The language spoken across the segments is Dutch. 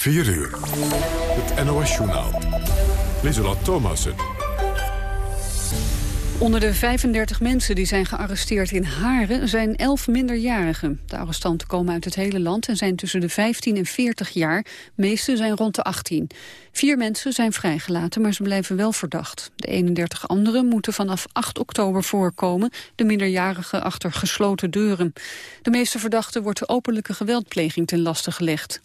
4 uur. Het NOS-journaal. Lieselot Thomassen. Onder de 35 mensen die zijn gearresteerd in Haren zijn 11 minderjarigen. De arrestanten komen uit het hele land en zijn tussen de 15 en 40 jaar. De meeste zijn rond de 18. Vier mensen zijn vrijgelaten, maar ze blijven wel verdacht. De 31 anderen moeten vanaf 8 oktober voorkomen. De minderjarigen achter gesloten deuren. De meeste verdachten wordt de openlijke geweldpleging ten laste gelegd.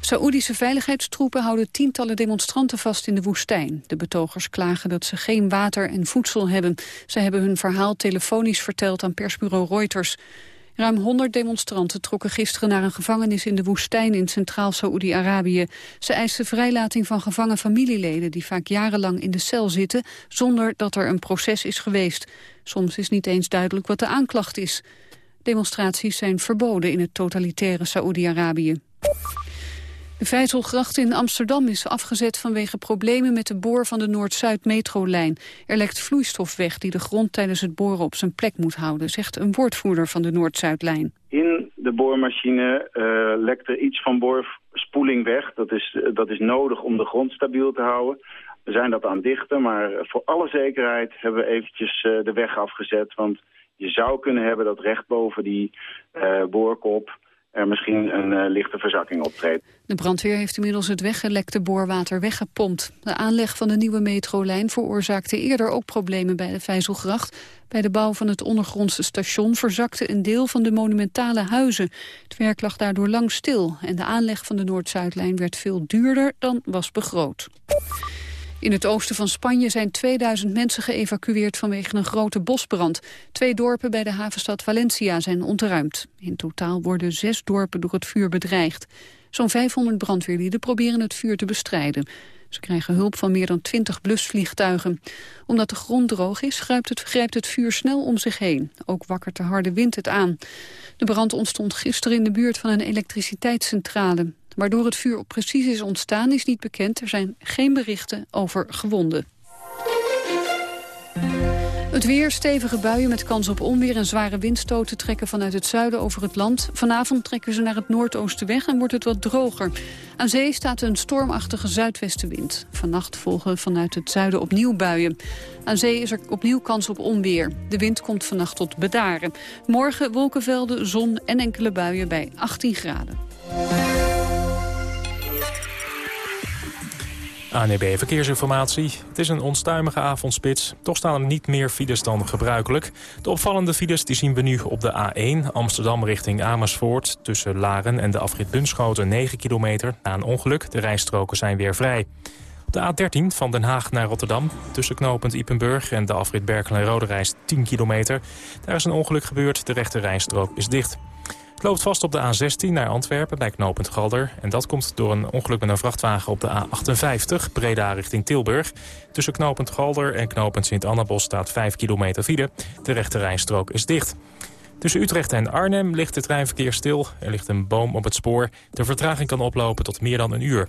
Saoedische veiligheidstroepen houden tientallen demonstranten vast in de woestijn. De betogers klagen dat ze geen water en voedsel hebben. Ze hebben hun verhaal telefonisch verteld aan persbureau Reuters. Ruim 100 demonstranten trokken gisteren naar een gevangenis in de woestijn in centraal Saoedi-Arabië. Ze eisten vrijlating van gevangen familieleden die vaak jarenlang in de cel zitten zonder dat er een proces is geweest. Soms is niet eens duidelijk wat de aanklacht is. Demonstraties zijn verboden in het totalitaire Saoedi-Arabië. De Vijzelgracht in Amsterdam is afgezet vanwege problemen met de boor van de Noord-Zuid-metrolijn. Er lekt vloeistof weg die de grond tijdens het boren op zijn plek moet houden, zegt een woordvoerder van de Noord-Zuidlijn. In de boormachine uh, lekt er iets van boorspoeling weg. Dat is, dat is nodig om de grond stabiel te houden. We zijn dat aan dichten, maar voor alle zekerheid hebben we eventjes uh, de weg afgezet. Want je zou kunnen hebben dat recht boven die uh, boorkop er misschien een uh, lichte verzakking optreedt. De brandweer heeft inmiddels het weggelekte boorwater weggepompt. De aanleg van de nieuwe metrolijn veroorzaakte eerder ook problemen bij de Vijzelgracht. Bij de bouw van het ondergrondse station verzakte een deel van de monumentale huizen. Het werk lag daardoor lang stil en de aanleg van de Noord-Zuidlijn werd veel duurder dan was begroot. In het oosten van Spanje zijn 2000 mensen geëvacueerd vanwege een grote bosbrand. Twee dorpen bij de havenstad Valencia zijn ontruimd. In totaal worden zes dorpen door het vuur bedreigd. Zo'n 500 brandweerlieden proberen het vuur te bestrijden. Ze krijgen hulp van meer dan 20 blusvliegtuigen. Omdat de grond droog is, grijpt het, grijpt het vuur snel om zich heen. Ook wakkert de harde wind het aan. De brand ontstond gisteren in de buurt van een elektriciteitscentrale. Waardoor het vuur precies is ontstaan is niet bekend. Er zijn geen berichten over gewonden. Het weer, stevige buien met kans op onweer en zware windstoten trekken vanuit het zuiden over het land. Vanavond trekken ze naar het noordoosten weg en wordt het wat droger. Aan zee staat een stormachtige zuidwestenwind. Vannacht volgen vanuit het zuiden opnieuw buien. Aan zee is er opnieuw kans op onweer. De wind komt vannacht tot bedaren. Morgen wolkenvelden, zon en enkele buien bij 18 graden. ANEB Verkeersinformatie. Het is een onstuimige avondspits. Toch staan er niet meer files dan gebruikelijk. De opvallende files die zien we nu op de A1 Amsterdam richting Amersfoort... tussen Laren en de afrit Bunschoten 9 kilometer. Na een ongeluk, de rijstroken zijn weer vrij. Op de A13 van Den Haag naar Rotterdam... tussen knooppunt Ipenburg en de afrit Berkel en Rode reis 10 kilometer. Daar is een ongeluk gebeurd, de rechte rijstrook is dicht. Het loopt vast op de A16 naar Antwerpen bij knooppunt Galder. En dat komt door een ongeluk met een vrachtwagen op de A58, Breda richting Tilburg. Tussen knooppunt Galder en knooppunt Sint-Annabos staat 5 kilometer file. De rechte rijstrook is dicht. Tussen Utrecht en Arnhem ligt het treinverkeer stil. Er ligt een boom op het spoor. De vertraging kan oplopen tot meer dan een uur.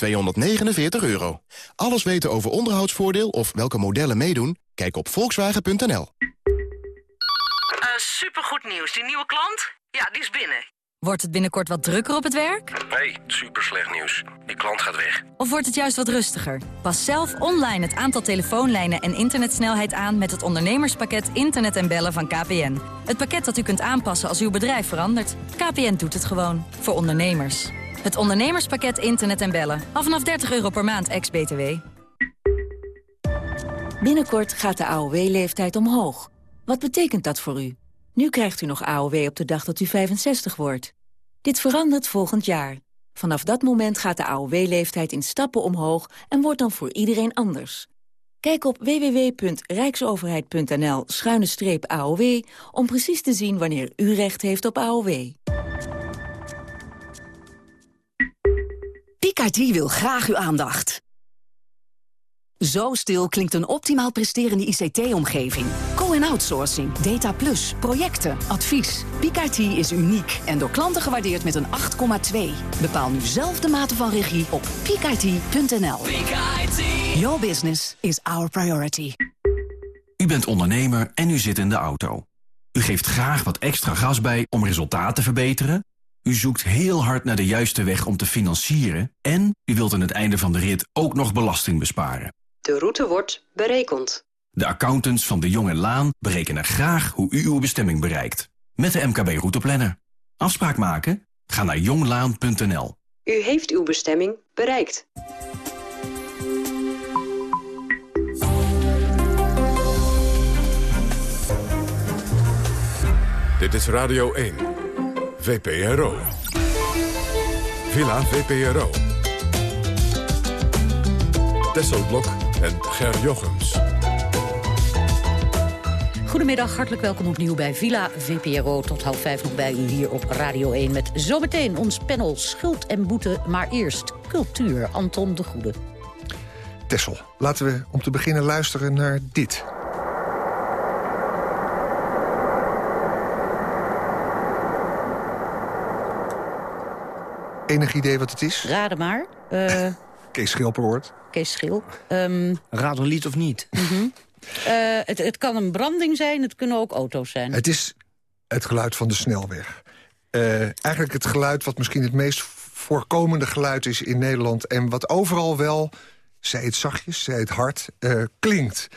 249 euro. Alles weten over onderhoudsvoordeel of welke modellen meedoen? Kijk op volkswagen.nl. Uh, supergoed nieuws. Die nieuwe klant? Ja, die is binnen. Wordt het binnenkort wat drukker op het werk? Nee, super slecht nieuws. Die klant gaat weg. Of wordt het juist wat rustiger? Pas zelf online het aantal telefoonlijnen en internetsnelheid aan... met het ondernemerspakket Internet en Bellen van KPN. Het pakket dat u kunt aanpassen als uw bedrijf verandert. KPN doet het gewoon. Voor ondernemers. Het ondernemerspakket Internet en Bellen. Af vanaf 30 euro per maand, ex-BTW. Binnenkort gaat de AOW-leeftijd omhoog. Wat betekent dat voor u? Nu krijgt u nog AOW op de dag dat u 65 wordt. Dit verandert volgend jaar. Vanaf dat moment gaat de AOW-leeftijd in stappen omhoog... en wordt dan voor iedereen anders. Kijk op www.rijksoverheid.nl-aow... om precies te zien wanneer u recht heeft op AOW. PKT wil graag uw aandacht. Zo stil klinkt een optimaal presterende ICT-omgeving. Co-en-outsourcing, data plus, projecten, advies. PKT is uniek en door klanten gewaardeerd met een 8,2. Bepaal nu zelf de mate van regie op pkit.nl. Your business is our priority. U bent ondernemer en u zit in de auto. U geeft graag wat extra gas bij om resultaat te verbeteren. U zoekt heel hard naar de juiste weg om te financieren... en u wilt aan het einde van de rit ook nog belasting besparen. De route wordt berekend. De accountants van de Jong en Laan berekenen graag hoe u uw bestemming bereikt. Met de MKB Routeplanner. Afspraak maken? Ga naar jonglaan.nl. U heeft uw bestemming bereikt. Dit is Radio 1. VPRO. Villa VPRO. Tesselblok en Ger Jochems. Goedemiddag, hartelijk welkom opnieuw bij Villa VPRO. Tot half vijf nog bij u hier op Radio 1 met zometeen ons panel Schuld en Boete. Maar eerst cultuur, Anton de Goede. Tessel, laten we om te beginnen luisteren naar dit. Enig idee wat het is? Raden maar. Uh... Kees Schilperoort. Kees Schil. Um... Raad een lied of niet? Mm -hmm. uh, het, het, kan een branding zijn, het kunnen ook auto's zijn. Het is het geluid van de snelweg. Uh, eigenlijk het geluid wat misschien het meest voorkomende geluid is in Nederland... en wat overal wel, zij het zachtjes, zij het hard, uh, klinkt.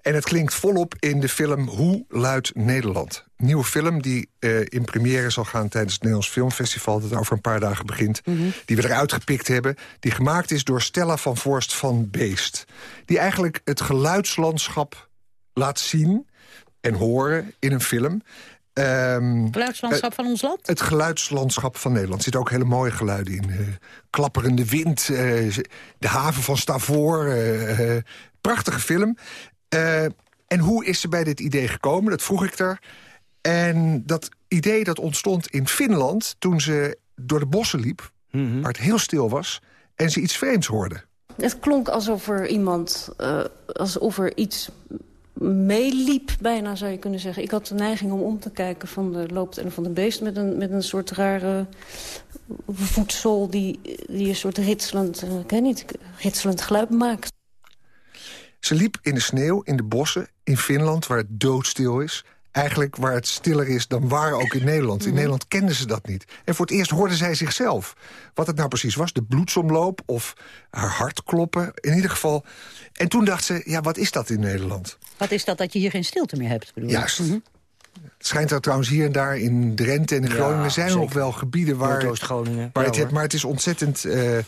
En het klinkt volop in de film Hoe luidt Nederland? Nieuwe film die uh, in première zal gaan tijdens het Nederlands Filmfestival... dat over een paar dagen begint, mm -hmm. die we eruit gepikt hebben... die gemaakt is door Stella van Voorst van Beest. Die eigenlijk het geluidslandschap laat zien en horen in een film... Um, het geluidslandschap uh, van ons land? Het geluidslandschap van Nederland. Er zitten ook hele mooie geluiden in. Uh, klapperende wind, uh, de haven van Stavoor. prachtige film. en hoe is ze bij dit idee gekomen? Dat vroeg ik daar. En dat idee dat ontstond in Finland toen ze door de bossen liep... Mm -hmm. waar het heel stil was, en ze iets vreemds hoorde. Het klonk alsof er iemand, uh, alsof er iets meeliep, bijna zou je kunnen zeggen. Ik had de neiging om om te kijken van de loopt en van de beest... met een, met een soort rare voedsel die, die een soort ritselend, uh, ik weet niet, ritselend geluid maakt. Ze liep in de sneeuw, in de bossen, in Finland, waar het doodstil is eigenlijk waar het stiller is dan waar ook in Nederland. In mm. Nederland kenden ze dat niet. En voor het eerst hoorde zij zichzelf. Wat het nou precies was, de bloedsomloop of haar hart kloppen. In ieder geval. En toen dacht ze, ja, wat is dat in Nederland? Wat is dat dat je hier geen stilte meer hebt? Bedoel Juist. Mm -hmm. Het schijnt er trouwens hier en daar in Drenthe en in Groningen... Ja, zijn er nog wel gebieden waar, waar het hebt. Maar het is ontzettend... Uh,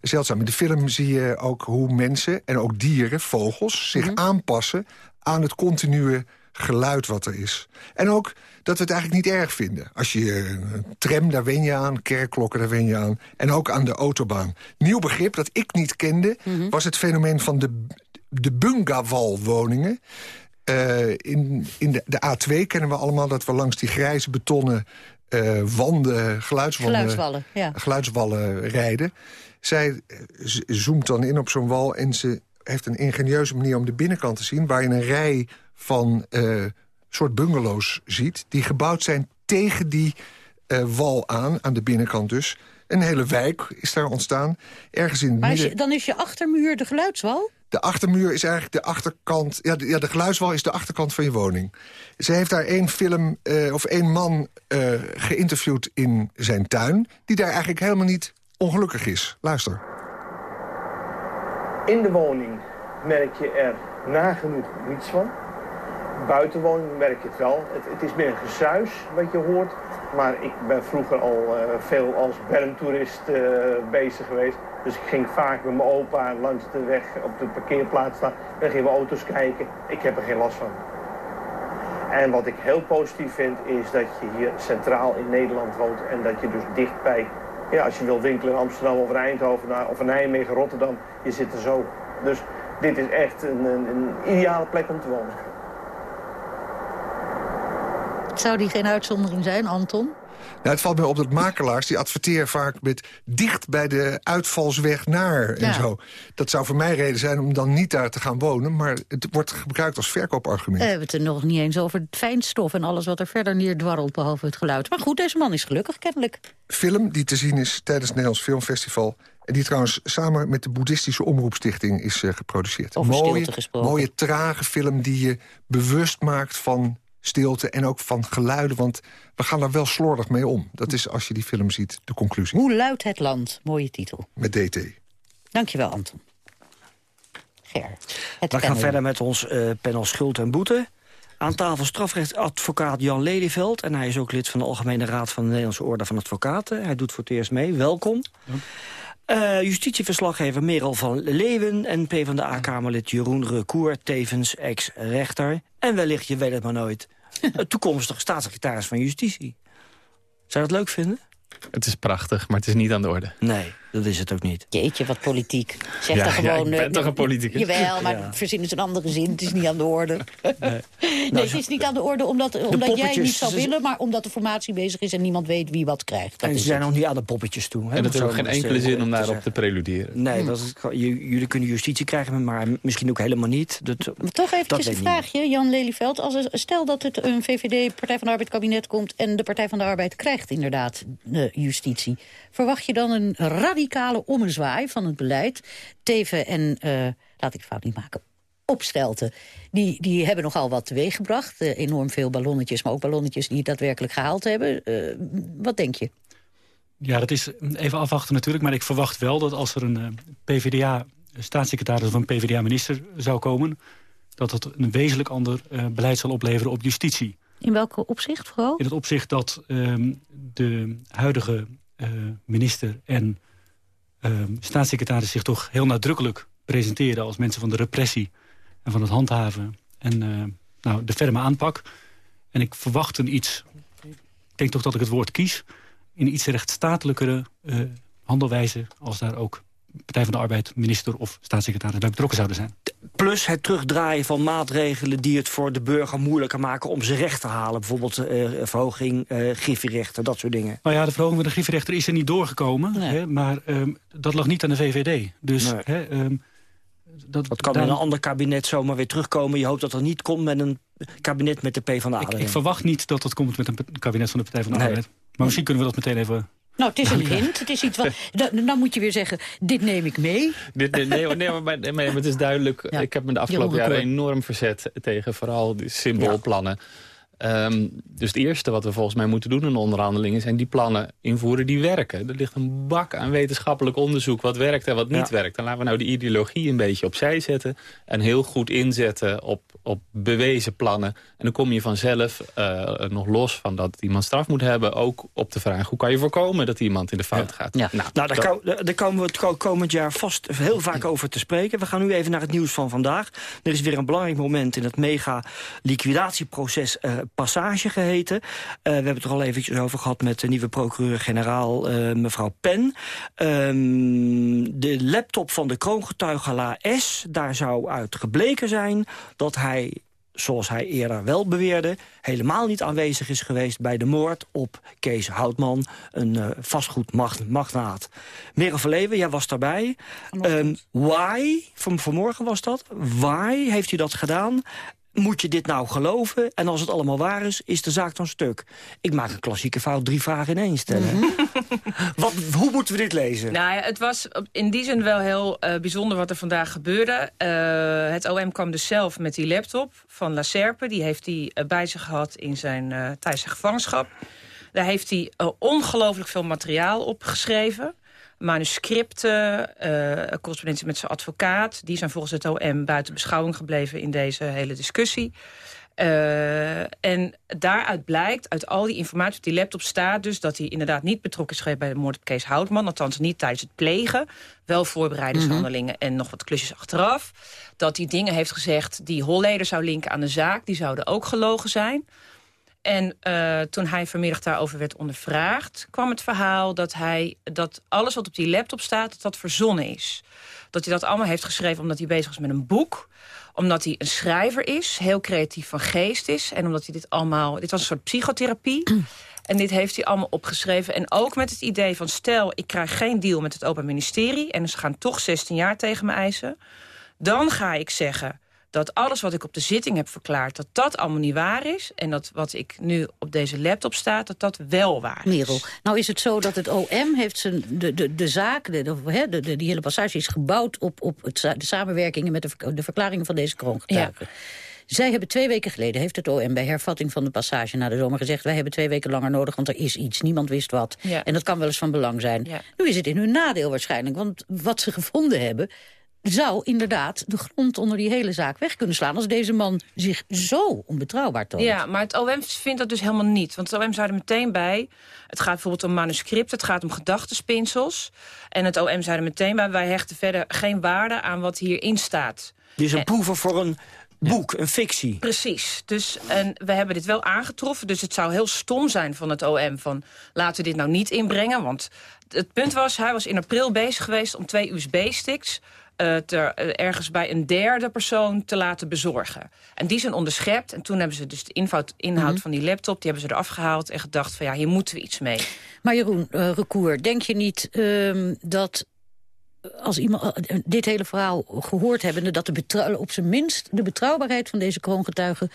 zeldzaam. In de film zie je ook hoe mensen en ook dieren, vogels... zich mm -hmm. aanpassen aan het continue geluid wat er is. En ook dat we het eigenlijk niet erg vinden. Als je een tram, daar wen je aan. Kerkklokken, daar wen je aan. En ook aan de autobaan. Nieuw begrip dat ik niet kende... Mm -hmm. was het fenomeen van de, de bungawalwoningen. Uh, in in de, de A2 kennen we allemaal dat we langs die grijze betonnen uh, wanden, geluidswanden, geluidswallen, ja. geluidswallen rijden. Zij zoomt dan in op zo'n wal en ze heeft een ingenieuze manier om de binnenkant te zien... waar je een rij van uh, soort bungalows ziet... die gebouwd zijn tegen die uh, wal aan, aan de binnenkant dus. Een hele wijk is daar ontstaan. Ergens in het maar midden... je, dan is je achtermuur de geluidswal? De achtermuur is eigenlijk de achterkant... Ja, de, ja, de geluidswal is de achterkant van je woning. Ze heeft daar één film, uh, of één man uh, geïnterviewd in zijn tuin... die daar eigenlijk helemaal niet ongelukkig is. Luister. In de woning merk je er nagenoeg niets van buitenwoning merk je het wel. Het, het, is meer een gesuis wat je hoort. Maar ik ben vroeger al uh, veel als bermtoerist uh, bezig geweest. Dus ik ging vaak met mijn opa langs de weg op de parkeerplaats staan. Dan gingen we auto's kijken. Ik heb er geen last van. En wat ik heel positief vind is dat je hier centraal in Nederland woont. En dat je dus dichtbij, ja, als je wil winkelen in Amsterdam of in Eindhoven of Nijmegen, Rotterdam. Je zit er zo. Dus dit is echt een, een ideale plek om te wonen. Zou die geen uitzondering zijn, Anton? Nou, het valt mij op dat makelaars die adverteren vaak met dicht bij de uitvalsweg naar en zo. Dat zou voor mij reden zijn om dan niet daar te gaan wonen, maar het wordt gebruikt als verkoopargument. we hebben het er nog niet eens over het fijnstof en alles wat er verder neerdwarrelt behalve het geluid. Maar goed, deze man is gelukkig kennelijk. Film die te zien is tijdens het Nederlands Filmfestival en die trouwens samen met de Boeddhistische Omroepstichting is uh, geproduceerd. Over mooie, mooie, trage film die je bewust maakt van stilte en ook van geluiden. Want we gaan daar wel slordig mee om. Dat is, als je die film ziet, de conclusie. Hoe luidt het land? Mooie titel. Met DT. Dankjewel, Anton. Ger, We gaan verder met ons uh, panel Schuld en Boete. Aan tafel strafrechtadvocaat Jan Lelyveld. En hij is ook lid van de Algemene Raad van de Nederlandse Orde van Advocaten. Hij doet voor het eerst mee. Welkom. Uh, justitieverslaggever Merel van Leeuwen en PvdA-kamerlid Jeroen Recour, tevens ex-rechter. En wellicht, je weet het maar nooit, toekomstig staatssecretaris van Justitie. Zou je dat leuk vinden? Het is prachtig, maar het is niet aan de orde. Nee, dat is het ook niet. Jeetje, wat politiek. Zeg ja, dan gewoon... Ja, ik ben uh, toch een politicus? Jawel, maar Ja. verzin eens een andere zin. Het is niet aan de orde. Nee, Nou, het is niet aan de orde omdat, omdat jij niet zou ze- willen... maar omdat de formatie bezig is en niemand weet wie wat krijgt. Dat En ze zijn het. nog niet aan de poppetjes toe. Hè, En om het heeft zo ook geen enkele zin eh, om te daarop zeggen. te preluderen. Nee, dat is, jullie kunnen justitie krijgen, maar misschien ook helemaal niet. Dat, Maar toch eventjes weet een vraagje, Jan Lelyveld. Als er, stel dat het een VVD, Partij van de Arbeid kabinet komt... en de Partij van de Arbeid krijgt inderdaad de justitie... verwacht je dan een radicale ommezwaai van het beleid? Teven en, eh, laat ik fout niet maken, opstelten. Die, die hebben nogal wat teweeggebracht. Eh, enorm veel ballonnetjes, maar ook ballonnetjes die het daadwerkelijk gehaald hebben. Eh, wat denk je? Ja, dat is even afwachten natuurlijk. Maar ik verwacht wel dat als er een eh, PvdA-staatssecretaris of een PvdA-minister zou komen... dat het een wezenlijk ander eh, beleid zal opleveren op justitie. In welke opzicht vooral? In het opzicht dat ehm, de huidige eh, minister en staatssecretaris... zich toch heel nadrukkelijk presenteren als mensen van de repressie... en van het handhaven en eh, nou, de ferme aanpak. En ik verwacht een iets... Ik denk toch dat ik het woord kies in iets rechtsstatelijkere eh, handelwijze... als daar ook Partij van de Arbeid, minister of staatssecretaris bij betrokken zouden zijn. Plus het terugdraaien van maatregelen die het voor de burger moeilijker maken om zijn recht te halen. Bijvoorbeeld eh, verhoging, eh griffierechten, dat soort dingen. Nou ja, de verhoging van de griffierechter is er niet doorgekomen. Hè, maar ehm, dat lag niet aan de VVD. Dus Nee. hè, ehm, dat, Dat kan daar- in een ander kabinet zomaar weer terugkomen. Je hoopt dat er niet komt met een kabinet met de PvdA ik, ik verwacht niet dat dat komt met een kabinet van de Partij van de Nee. Arbeid. Maar misschien kunnen we dat meteen even... Nou, het is een hint. Het is iets wat. Dan, dan moet je weer zeggen: dit neem ik mee. Dit, dit- nee, nee, maar, maar, het is duidelijk. Ja. Ik heb me de afgelopen jaren enorm verzet tegen vooral die symboolplannen. Ehm, dus het eerste wat we volgens mij moeten doen in de onderhandelingen... zijn die plannen invoeren die werken. Er ligt een bak aan wetenschappelijk onderzoek wat werkt en wat niet Ja. werkt. Dan laten we nou die ideologie een beetje opzij zetten... en heel goed inzetten op, op bewezen plannen. En dan kom je vanzelf, eh, nog los van dat iemand straf moet hebben... ook op de vraag hoe kan je voorkomen dat iemand in de fout gaat. Nou, Nou, daar, dat- komen we het ko- komend jaar vast heel vaak over te spreken. We gaan nu even naar het nieuws van vandaag. Er is weer een belangrijk moment in het mega-liquidatieproces eh, Passage geheten. Eh, we hebben het er al eventjes over gehad met de nieuwe procureur-generaal eh, mevrouw Pen. Ehm, de laptop van de kroongetuige La S, daar zou uit gebleken zijn dat hij zoals hij eerder wel beweerde... helemaal niet aanwezig is geweest bij de moord op Kees Houtman... een eh, vastgoedmagnaat. Merel Verleven, jij was daarbij. Um, why, van vanmorgen was dat, why heeft u dat gedaan? Moet je dit nou geloven? En als het allemaal waar is, is de zaak dan stuk. Ik maak een klassieke fout, drie vragen in één stellen. Wat, hoe moeten we dit lezen? Nou ja, het was in die zin wel heel eh, bijzonder wat er vandaag gebeurde. Eh, het OM kwam dus zelf met die laptop van La Serpe. Die heeft hij eh, bij zich gehad in zijn, tijdens zijn gevangenschap. Daar heeft hij ongelooflijk veel materiaal op geschreven. Manuscripten, eh, correspondentie met zijn advocaat. Die zijn volgens het OM buiten beschouwing gebleven in deze hele discussie. Eh, en daaruit blijkt, uit al die informatie op die laptop staat dus... dat hij inderdaad niet betrokken is geweest bij de moord op Kees Houtman. Althans niet tijdens het plegen. Wel voorbereidingshandelingen en nog wat klusjes achteraf. Dat hij dingen heeft gezegd die Holleder zou linken aan de zaak. Die zouden ook gelogen zijn. En eh, toen hij vanmiddag daarover werd ondervraagd... kwam het verhaal dat, hij, dat alles wat op die laptop staat... dat dat verzonnen is. Dat hij dat allemaal heeft geschreven omdat hij bezig was met een boek omdat hij een schrijver is, heel creatief van geest is... en omdat hij dit allemaal... Dit was een soort psychotherapie... En dit heeft hij allemaal opgeschreven. En ook met het idee van stel, ik krijg geen deal met het Open Ministerie... en ze gaan toch 16 jaar tegen me eisen... dan ga ik zeggen dat alles wat ik op de zitting heb verklaard... dat dat allemaal niet waar is. En dat wat ik nu op deze laptop staat, dat dat wel waar is. Merel, nou is het zo dat het OM heeft zijn, de, de, de zaak... De, de, de, die hele passage is gebouwd op, op het, de samenwerkingen... met de, de verklaringen van deze kroongetuigen. Zij hebben twee weken geleden, heeft het OM bij hervatting van de passage na de zomer gezegd... wij hebben twee weken langer nodig, want er is iets. Niemand wist wat. En dat kan wel eens van belang zijn. Nu is het in hun nadeel waarschijnlijk, want wat ze gevonden hebben zou inderdaad de grond onder die hele zaak weg kunnen slaan... als deze man zich zo onbetrouwbaar toont. Ja, maar het OM vindt dat dus helemaal niet. Want het OM zei er meteen bij... het gaat bijvoorbeeld om manuscripten, het gaat om gedachtenspinsels. En het OM zei er meteen bij... wij hechten verder geen waarde aan wat hierin staat. Dus een proeven voor een boek, een fictie. Precies. Dus en we hebben dit wel aangetroffen. Dus het zou heel stom zijn van het OM van laten we dit nou niet inbrengen. Want het punt was, hij was in april bezig geweest om twee USB-sticks uh, ergens bij een derde persoon te laten bezorgen. En die zijn onderschept. En toen hebben ze dus de inhoud, inhoud mhm. van die laptop... die hebben ze eraf gehaald en gedacht van ja, hier moeten we iets mee. Maar Jeroen uh, Recour, denk je niet uh, dat als iemand dit hele verhaal gehoord hebbende... dat de op zijn minst de betrouwbaarheid van deze kroongetuigen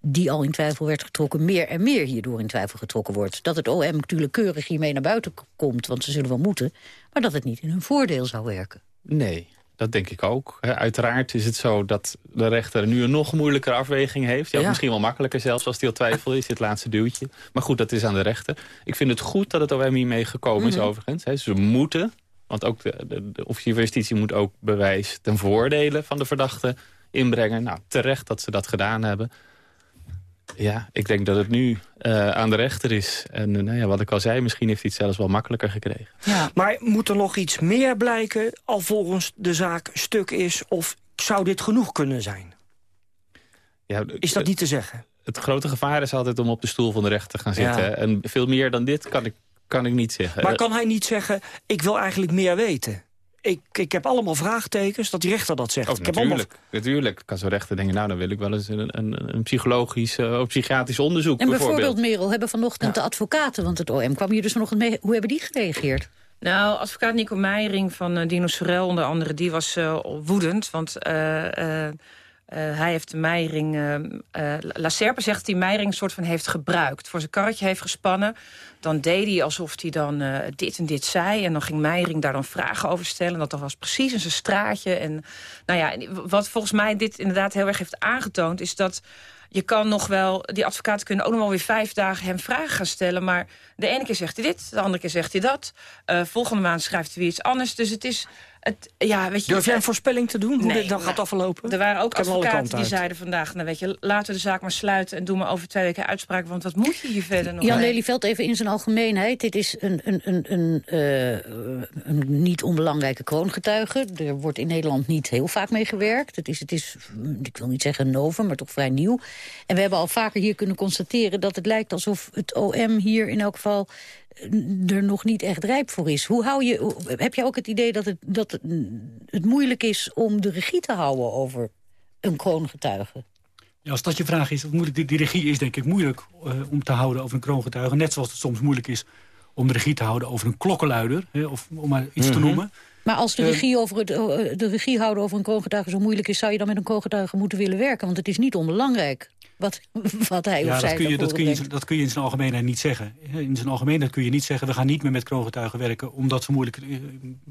die al in twijfel werd getrokken, meer en meer hierdoor in twijfel getrokken wordt. Dat het OM natuurlijk keurig hiermee naar buiten komt, want ze zullen wel moeten... maar dat het niet in hun voordeel zou werken. Nee, dat denk ik ook. uiteraard is het zo dat de rechter nu een nog moeilijker afweging heeft. Ja, Misschien wel makkelijker zelfs als die al twijfel is, dit laatste duwtje. Maar goed, dat is aan de rechter. Ik vind het goed dat het OM hiermee gekomen is mhm. overigens. Ze moeten, want ook de, de, de officier van justitie moet ook bewijs ten voordele van de verdachte inbrengen. Nou, terecht dat ze dat gedaan hebben. Ja, ik denk dat het nu uh, aan de rechter is. En uh, nou ja, wat ik al zei, misschien heeft hij het zelfs wel makkelijker gekregen. Ja. Maar moet er nog iets meer blijken alvorens de zaak stuk is? Of zou dit genoeg kunnen zijn? Ja, is dat niet te zeggen? Het grote gevaar is altijd om op de stoel van de rechter te gaan zitten. Ja. En veel meer dan dit kan ik, kan ik niet zeggen. Maar kan hij niet zeggen, ik wil eigenlijk meer weten? Ik, ik heb allemaal vraagtekens dat die rechter dat zegt. Oh, ik natuurlijk, heb allemaal... natuurlijk. Kan zo'n rechter denken, nou dan wil ik wel eens een, een, een psychologisch of psychiatrisch onderzoek. En bijvoorbeeld, Merel, hebben vanochtend de advocaten, want het OM kwam hier dus vanochtend mee. Hoe hebben die gereageerd? Nou, advocaat Nico Meijering van uh, Dino Sorel onder andere, die was uh, woedend. Want uh, uh, hij heeft de Meiring, uh, uh, La Serpe zegt dat hij Meiring soort van heeft gebruikt. Voor zijn karretje heeft gespannen. Dan deed hij alsof hij dan dit en dit zei. En dan ging Meiring daar dan vragen over stellen. Dat was precies in zijn straatje. En nou ja, wat volgens mij dit inderdaad heel erg heeft aangetoond... is dat je kan nog wel, die advocaten kunnen ook nog wel weer vijf dagen hem vragen gaan stellen. Maar de ene keer zegt hij dit, de andere keer zegt hij dat. volgende maand schrijft hij weer iets anders. Dus het is het, ja, weet je, Durf jij een voorspelling te doen, hoe dit dan gaat aflopen? Er waren ook advocaten die zeiden vandaag... Nou weet je, laten we de zaak maar sluiten en doen maar over twee weken uitspraak... want wat moet je hier verder nog? Jan Lelyveld, even in zijn algemeenheid. Dit is een, een, een, een, uh, een niet onbelangrijke kroongetuige. Er wordt in Nederland niet heel vaak mee gewerkt. Het is, het is, ik wil niet zeggen novum, maar toch vrij nieuw. En we hebben al vaker hier kunnen constateren... dat het lijkt alsof het OM hier in elk geval er nog niet echt rijp voor is. Hoe hou je, heb je ook het idee dat het, dat het moeilijk is om de regie te houden over een kroongetuige? Ja, als dat je vraag is, moeilijk, die, die regie is denk ik moeilijk uh, om te houden over een kroongetuige. Net zoals het soms moeilijk is om de regie te houden over een klokkenluider. Hè, of om maar iets te mhm. noemen. Maar als de eh, regie, over het, eh, de regie houden over een kroongetuige zo moeilijk is... zou je dan met een kroongetuige moeten willen werken? Want het is niet onbelangrijk wat, wat hij ja, of zij dat kun, je, dat, kun je, dat kun je in zijn algemeenheid niet zeggen. In zijn algemeenheid kun je niet zeggen... we gaan niet meer met kroongetuigen werken... omdat ze moeilijk eh,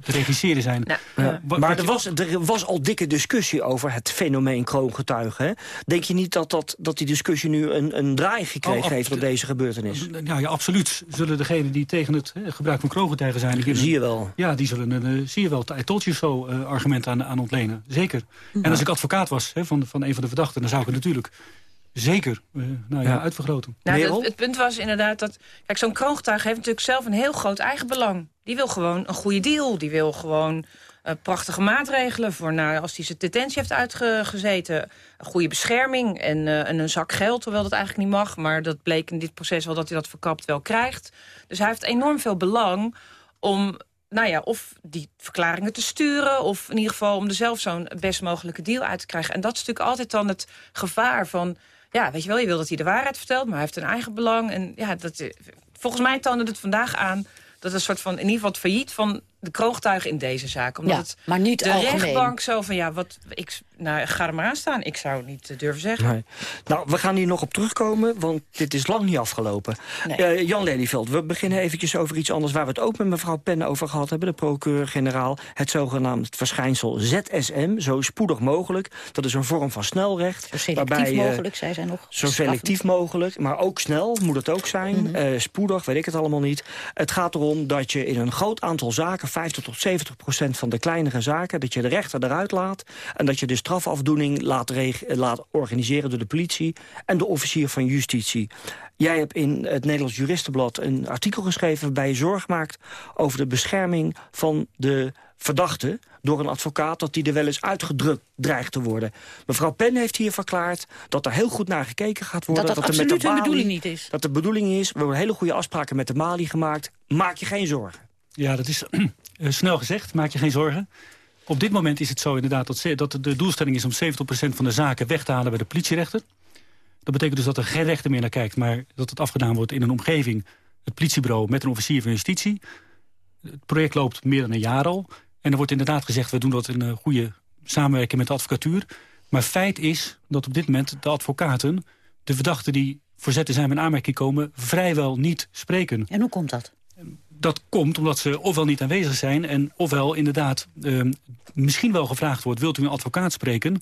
te regisseren zijn. Nou, maar er was, er was al dikke discussie over het fenomeen kroongetuigen. Hè? Denk je niet dat, dat, dat die discussie nu een, een draai gekregen oh, heeft... door deze gebeurtenis? Ja, ja, absoluut. Zullen degenen die tegen het gebruik van kroongetuigen zijn... Die zie je wel. Ja, die zullen een, uh, zie je wel, I told you so uh, argument aan, aan ontlenen. Zeker. En als ik advocaat was hè, van, van een van de verdachten... dan zou ik het natuurlijk Zeker, uh, nou ja, uitvergroten. Nou, het, het, punt was inderdaad dat... Kijk, zo'n kroongetuige heeft natuurlijk zelf een heel groot eigen belang. Die wil gewoon een goede deal. Die wil gewoon uh, prachtige maatregelen voor nou, als hij zijn detentie heeft uitgezeten. Een goede bescherming en, uh, en, een zak geld, terwijl dat eigenlijk niet mag. Maar dat bleek in dit proces wel dat hij dat verkapt wel krijgt. Dus hij heeft enorm veel belang om nou ja, of die verklaringen te sturen... of in ieder geval om er zelf zo'n best mogelijke deal uit te krijgen. En dat is natuurlijk altijd dan het gevaar van... ja, weet je wel, je wil dat hij de waarheid vertelt... maar hij heeft een eigen belang. En ja, dat, volgens mij toonde het vandaag aan... dat een soort van, in ieder geval het failliet van de kroogtuigen in deze zaak. Omdat ja, het maar niet de algemeen. rechtbank zo van, ja, wat, ik, nou, ga er maar aan staan. Ik zou het niet eh, durven zeggen. Nee. Nou, we gaan hier nog op terugkomen, want dit is lang niet afgelopen. Nee. Eh, Jan Lelyveld, we beginnen eventjes over iets anders... waar we het ook met mevrouw Pen over gehad hebben, de procureur-generaal. Het zogenaamd verschijnsel ZSM, zo spoedig mogelijk. Dat is een vorm van snelrecht. Zo selectief waarbij, eh, mogelijk, zei zij nog. Zo selectief mogelijk, maar ook snel moet het ook zijn. Mhm. Eh, spoedig, weet ik het allemaal niet. Het gaat erom dat je in een groot aantal zaken... 50 tot 70 procent van de kleinere zaken... dat je de rechter eruit laat... en dat je de strafafdoening laat, organiseren door de politie... en de officier van justitie. Jij hebt in het Nederlands Juristenblad een artikel geschreven... waarbij je zorg maakt over de bescherming van de verdachte... door een advocaat dat die er wel eens uitgedrukt dreigt te worden. Mevrouw Pen heeft hier verklaard dat er heel goed naar gekeken gaat worden. Dat dat er absoluut hun Mali- bedoeling niet is. Dat de bedoeling is, we hebben hele goede afspraken met de Mali gemaakt. Maak je geen zorgen. Ja, dat is eh, snel gezegd. Maak je geen zorgen. Op dit moment is het zo inderdaad dat, de doelstelling is om 70% van de zaken weg te halen bij de politierechter. Dat betekent dus dat er geen rechter meer naar kijkt, maar dat het afgedaan wordt in een omgeving, het politiebureau met een officier van justitie. Het project loopt meer dan een jaar al. En er wordt inderdaad gezegd, we doen dat in een goede samenwerking met de advocatuur. Maar feit is dat op dit moment de advocaten, de verdachten die voor ZSM in aanmerking komen, vrijwel niet spreken. En hoe komt dat? Dat komt omdat ze ofwel niet aanwezig zijn... en ofwel inderdaad eh, misschien wel gevraagd wordt... wilt u een advocaat spreken?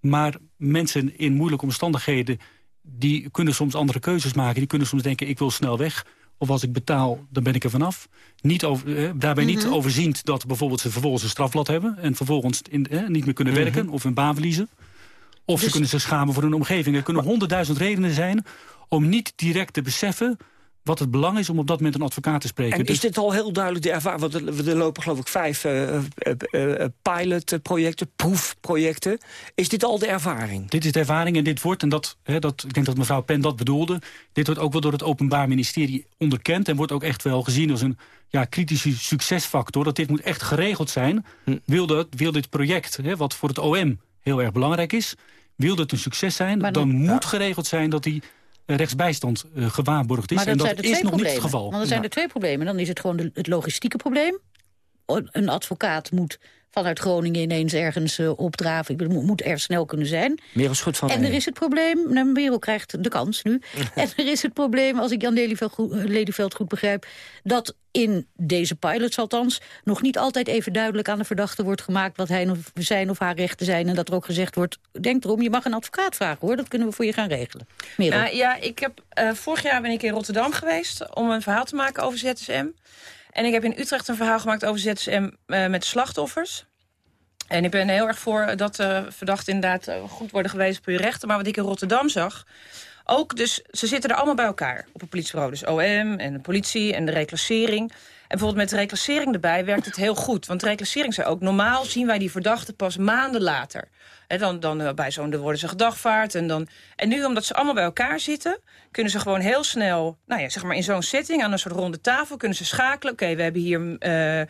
Maar mensen in moeilijke omstandigheden... die kunnen soms andere keuzes maken. Die kunnen soms denken, ik wil snel weg. Of als ik betaal, dan ben ik er vanaf. Niet over, eh, daarbij niet Mhm. overziend dat bijvoorbeeld ze vervolgens een strafblad hebben... en vervolgens in, eh, niet meer kunnen Mhm. werken of hun baan verliezen. Of ze Dus- kunnen zich schamen voor hun omgeving. Er kunnen honderdduizend redenen zijn om niet direct te beseffen wat het belang is om op dat moment een advocaat te spreken. En Dus- is dit al heel duidelijk de ervaring? Want er, er lopen geloof ik vijf eh, eh, eh, eh, pilotprojecten, proefprojecten. Is dit al de ervaring? Dit is de ervaring en dit wordt, en dat, hè, dat, ik denk dat mevrouw Pen dat bedoelde... dit wordt ook wel door het Openbaar Ministerie onderkend... en wordt ook echt wel gezien als een ja, kritische succesfactor... dat dit moet echt geregeld zijn. Hm. Wil, dat, wil dit project, hè, wat voor het OM heel erg belangrijk is... wil dit een succes zijn, Maar dan, dan- moet geregeld zijn... dat die rechtsbijstand eh, gewaarborgd is. Maar en dat zijn is nog niet het geval. Want er zijn Ja. er twee problemen. Dan is het gewoon de- het logistieke probleem. Een advocaat moet vanuit Groningen ineens ergens eh, opdraven. Ik bedoel, moet, moet er snel kunnen zijn. Merel Schut van En er is het probleem, nou, Merel krijgt de kans nu. en er is het probleem, als ik Jan Lelyveld goed, eh, Lelyveld goed begrijp... dat in deze pilots althans nog niet altijd even duidelijk aan de verdachte wordt gemaakt... wat hij of zijn of haar rechten zijn. En dat er ook gezegd wordt, denk erom, je mag een advocaat vragen hoor. Dat kunnen we voor je gaan regelen. Merel. Nou, ja, ik heb, eh, vorig jaar ben ik in Rotterdam geweest om een verhaal te maken over ZSM. En ik heb in Utrecht een verhaal gemaakt over ZSM eh, met slachtoffers. En ik ben heel erg voor dat uh, verdachten inderdaad eh, goed worden gewezen op hun rechten. Maar wat ik in Rotterdam zag, ook dus, ze zitten er allemaal bij elkaar op het politiebureau. Dus OM en de politie en de reclassering. Bijvoorbeeld met reclassering erbij werkt het heel goed. Want reclassering zei ook, normaal zien wij die verdachten pas maanden later. He, dan dan uh, bij zo'n, worden ze gedagvaard. En, dan, en nu, omdat ze allemaal bij elkaar zitten... kunnen ze gewoon heel snel, nou ja, zeg maar in zo'n setting... aan een soort ronde tafel, kunnen ze schakelen. Oké, we hebben hier uh,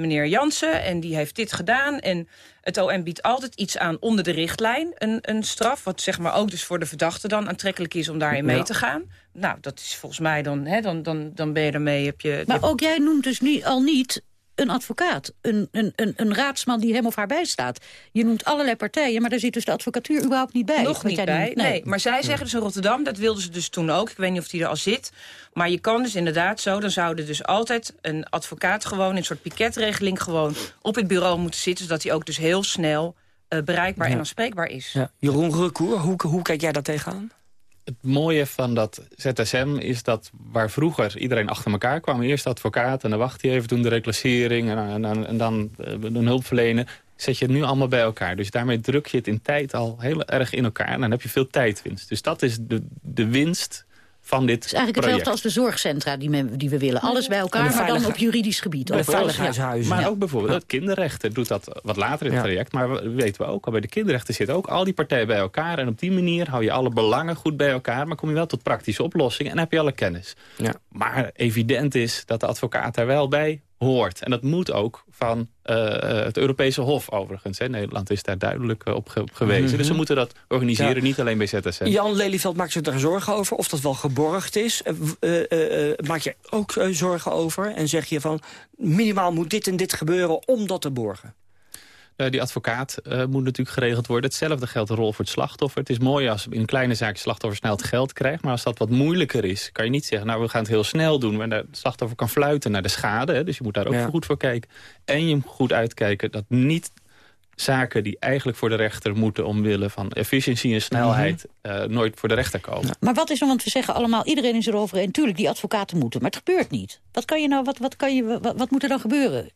meneer Jansen en die heeft dit gedaan. En het OM biedt altijd iets aan onder de richtlijn. Een, een straf, wat zeg maar ook dus voor de verdachte dan aantrekkelijk is... om daarin mee ja. te gaan. Nou, dat is volgens mij dan, hè, dan, dan, dan ben je ermee... Heb je, maar heb... ook jij noemt dus nu al niet een advocaat, een, een, een, een raadsman die hem of haar bijstaat. Je noemt allerlei partijen, maar daar zit dus de advocatuur überhaupt niet bij. Nog niet bij, nee. nee. Maar zij zeggen dus in Rotterdam, dat wilden ze dus toen ook. Ik weet niet of die er al zit. Maar je kan dus inderdaad zo, dan zouden dus altijd een advocaat gewoon... in een soort piketregeling gewoon op het bureau moeten zitten... zodat hij ook dus heel snel uh, bereikbaar ja. en aanspreekbaar is. Ja. Jeroen Recour, hoe, hoe kijk jij daar tegenaan? Het mooie van dat ZSM is dat waar vroeger iedereen achter elkaar kwam... eerst de advocaat en dan wacht hij even, doen de reclassering en, en, en, dan een hulp verlenen... zet je het nu allemaal bij elkaar. Dus daarmee druk je het in tijd al heel erg in elkaar... en dan heb je veel tijdwinst. Dus dat is de, de winst van dit Het is eigenlijk hetzelfde als de zorgcentra die, men, die we willen. Alles bij elkaar, maar dan op juridisch gebied. Bij veiligheidshuizen. Maar ja. ook bijvoorbeeld het kinderrechten doet dat wat later in het ja. traject. Maar we, weten we ook al, bij de kinderrechten zitten ook al die partijen bij elkaar. En op die manier hou je alle belangen goed bij elkaar. Maar kom je wel tot praktische oplossingen en heb je alle kennis. Ja. Maar evident is dat de advocaat daar wel bij hoort. En dat moet ook van uh, het Europese Hof overigens. Hè. Nederland is daar duidelijk op, gewezen. Dus we mhm. moeten dat organiseren, niet alleen bij ZSM. Jan Lelyveld maakt zich daar zorgen over, of dat wel geborgd is. Uh, maak je ook zorgen over en zeg je van... minimaal moet dit en dit gebeuren om dat te borgen? Uh, die advocaat uh, moet natuurlijk geregeld worden. Hetzelfde geldt de rol voor het slachtoffer. Het is mooi als in een kleine zaak slachtoffer snel het geld krijgt. Maar als dat wat moeilijker is, kan je niet zeggen... nou, we gaan het heel snel doen. Maar de slachtoffer kan fluiten naar de schade. Hè, dus je moet daar ook goed voor kijken. En je moet goed uitkijken dat niet zaken die eigenlijk voor de rechter moeten... omwille van efficiëntie en snelheid uh, nooit voor de rechter komen. Maar wat is er, want we zeggen allemaal, iedereen is erover... en tuurlijk, die advocaten moeten, maar het gebeurt niet. Wat, kan je nou, wat, wat, kan je, wat, wat moet er dan gebeuren?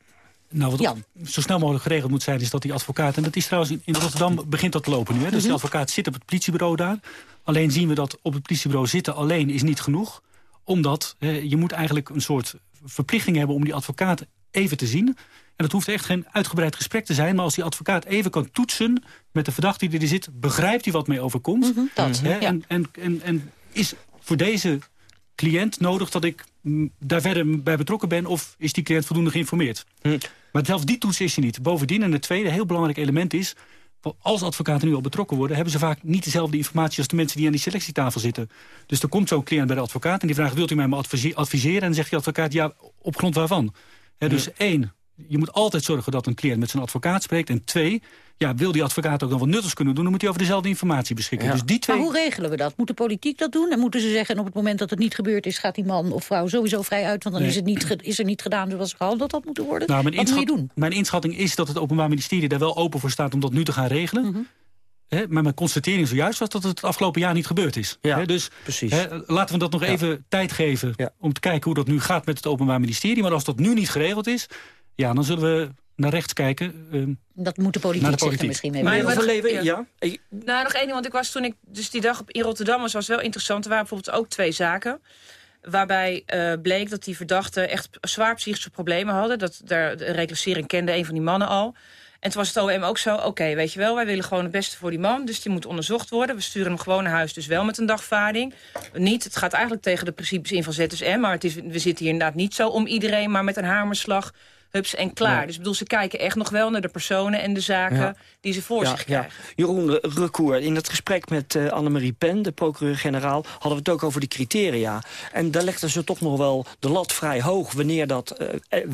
Nou, wat zo snel mogelijk geregeld moet zijn, is dat die advocaat... en dat is trouwens in Rotterdam begint dat te lopen nu. Hè? Dus mm die advocaat zit op het politiebureau daar. Alleen zien we dat op het politiebureau zitten alleen is niet genoeg. Omdat je moet eigenlijk een soort verplichting hebben... om die advocaat even te zien. En dat hoeft echt geen uitgebreid gesprek te zijn... maar als die advocaat even kan toetsen met de verdachte die er zit... begrijpt hij wat mee overkomt. Mm dat, hè? En, en, en, en is voor deze cliënt nodig dat ik daar verder bij betrokken ben... of is die cliënt voldoende geïnformeerd? Hm. Maar zelfs die toets is je niet. Bovendien, en het tweede heel belangrijk element is... als advocaten nu al betrokken worden... hebben ze vaak niet dezelfde informatie als de mensen die aan die selectietafel zitten. Dus er komt zo'n cliënt bij de advocaat en die vraagt... wilt u mij maar adviseren? En dan zegt die advocaat, ja, op grond waarvan? dus één, je moet altijd zorgen dat een cliënt met zijn advocaat spreekt. En twee, ja, wil die advocaat ook dan wat nuttigs kunnen doen... dan moet hij over dezelfde informatie beschikken. Dus die twee... Maar hoe regelen we dat? Moet de politiek dat doen? En moeten ze zeggen, en op het moment dat het niet gebeurd is... gaat die man of vrouw sowieso vrij uit... want dan is, het niet, is er niet gedaan zoals gehandeld had moeten worden? Nou, mijn wat moet je doen? Mijn inschatting is dat het Openbaar Ministerie daar wel open voor staat... om dat nu te gaan regelen. Mm maar mijn constatering zojuist was dat het, het afgelopen jaar niet gebeurd is. Ja, dus precies. laten we dat nog even tijd geven om te kijken hoe dat nu gaat met het Openbaar Ministerie. Maar als dat nu niet geregeld is, ja, dan zullen we naar rechts kijken. Uh, dat moet de politiek, de politiek. misschien mee. Maar, maar, leven, ja. Nou, nog één ding, want ik was toen ik dus die dag op, in Rotterdam was, was wel interessant. Er waren bijvoorbeeld ook twee zaken. Waarbij uh, bleek dat die verdachten echt zwaar psychische problemen hadden. Dat, daar, de reclassering kende een van die mannen al. En toen was het OM ook zo, oké, weet je wel, wij willen gewoon het beste voor die man. Dus die moet onderzocht worden. We sturen hem gewoon naar huis, dus wel met een dagvaarding. Niet, het gaat eigenlijk tegen de principes in van ZSM. Maar het is, we zitten hier inderdaad niet zo om iedereen, maar met een hamerslag hups en klaar. Dus ik bedoel, ze kijken echt nog wel naar de personen en de zaken die ze voor zich krijgen. Jeroen Recour, in het gesprek met uh, Annemarie Pen, de procureur-generaal... hadden we het ook over die criteria. En daar legden ze toch nog wel de lat vrij hoog... wanneer dat uh,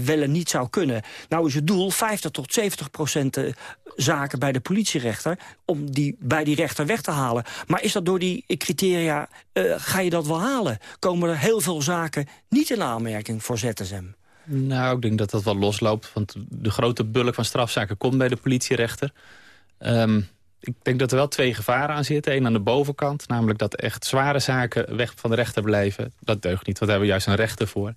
wel en niet zou kunnen. Nou is het doel 50 tot 70 procent zaken bij de politierechter... om die bij die rechter weg te halen. Maar is dat door die criteria, uh, ga je dat wel halen? Komen er heel veel zaken niet in aanmerking voor ZSM? Nou, ik denk dat dat wel losloopt. Want de grote bulk van strafzaken komt bij de politierechter. Um, ik denk dat er wel twee gevaren aan zitten. Eén aan de bovenkant, namelijk dat echt zware zaken weg van de rechter blijven. Dat deugt niet, want daar hebben we juist een rechter voor.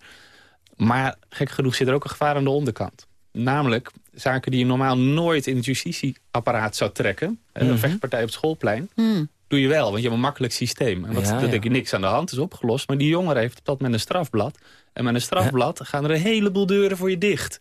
Maar gek genoeg zit er ook een gevaar aan de onderkant. Namelijk zaken die je normaal nooit in het justitieapparaat zou trekken. Mm Een mhm. vechtpartij op het schoolplein. Mm doe je wel, want je hebt een makkelijk systeem. En wat, ja, denk je, niks aan de hand, is opgelost. Maar die jongen heeft dat met een strafblad. En met een strafblad gaan er een heleboel deuren voor je dicht.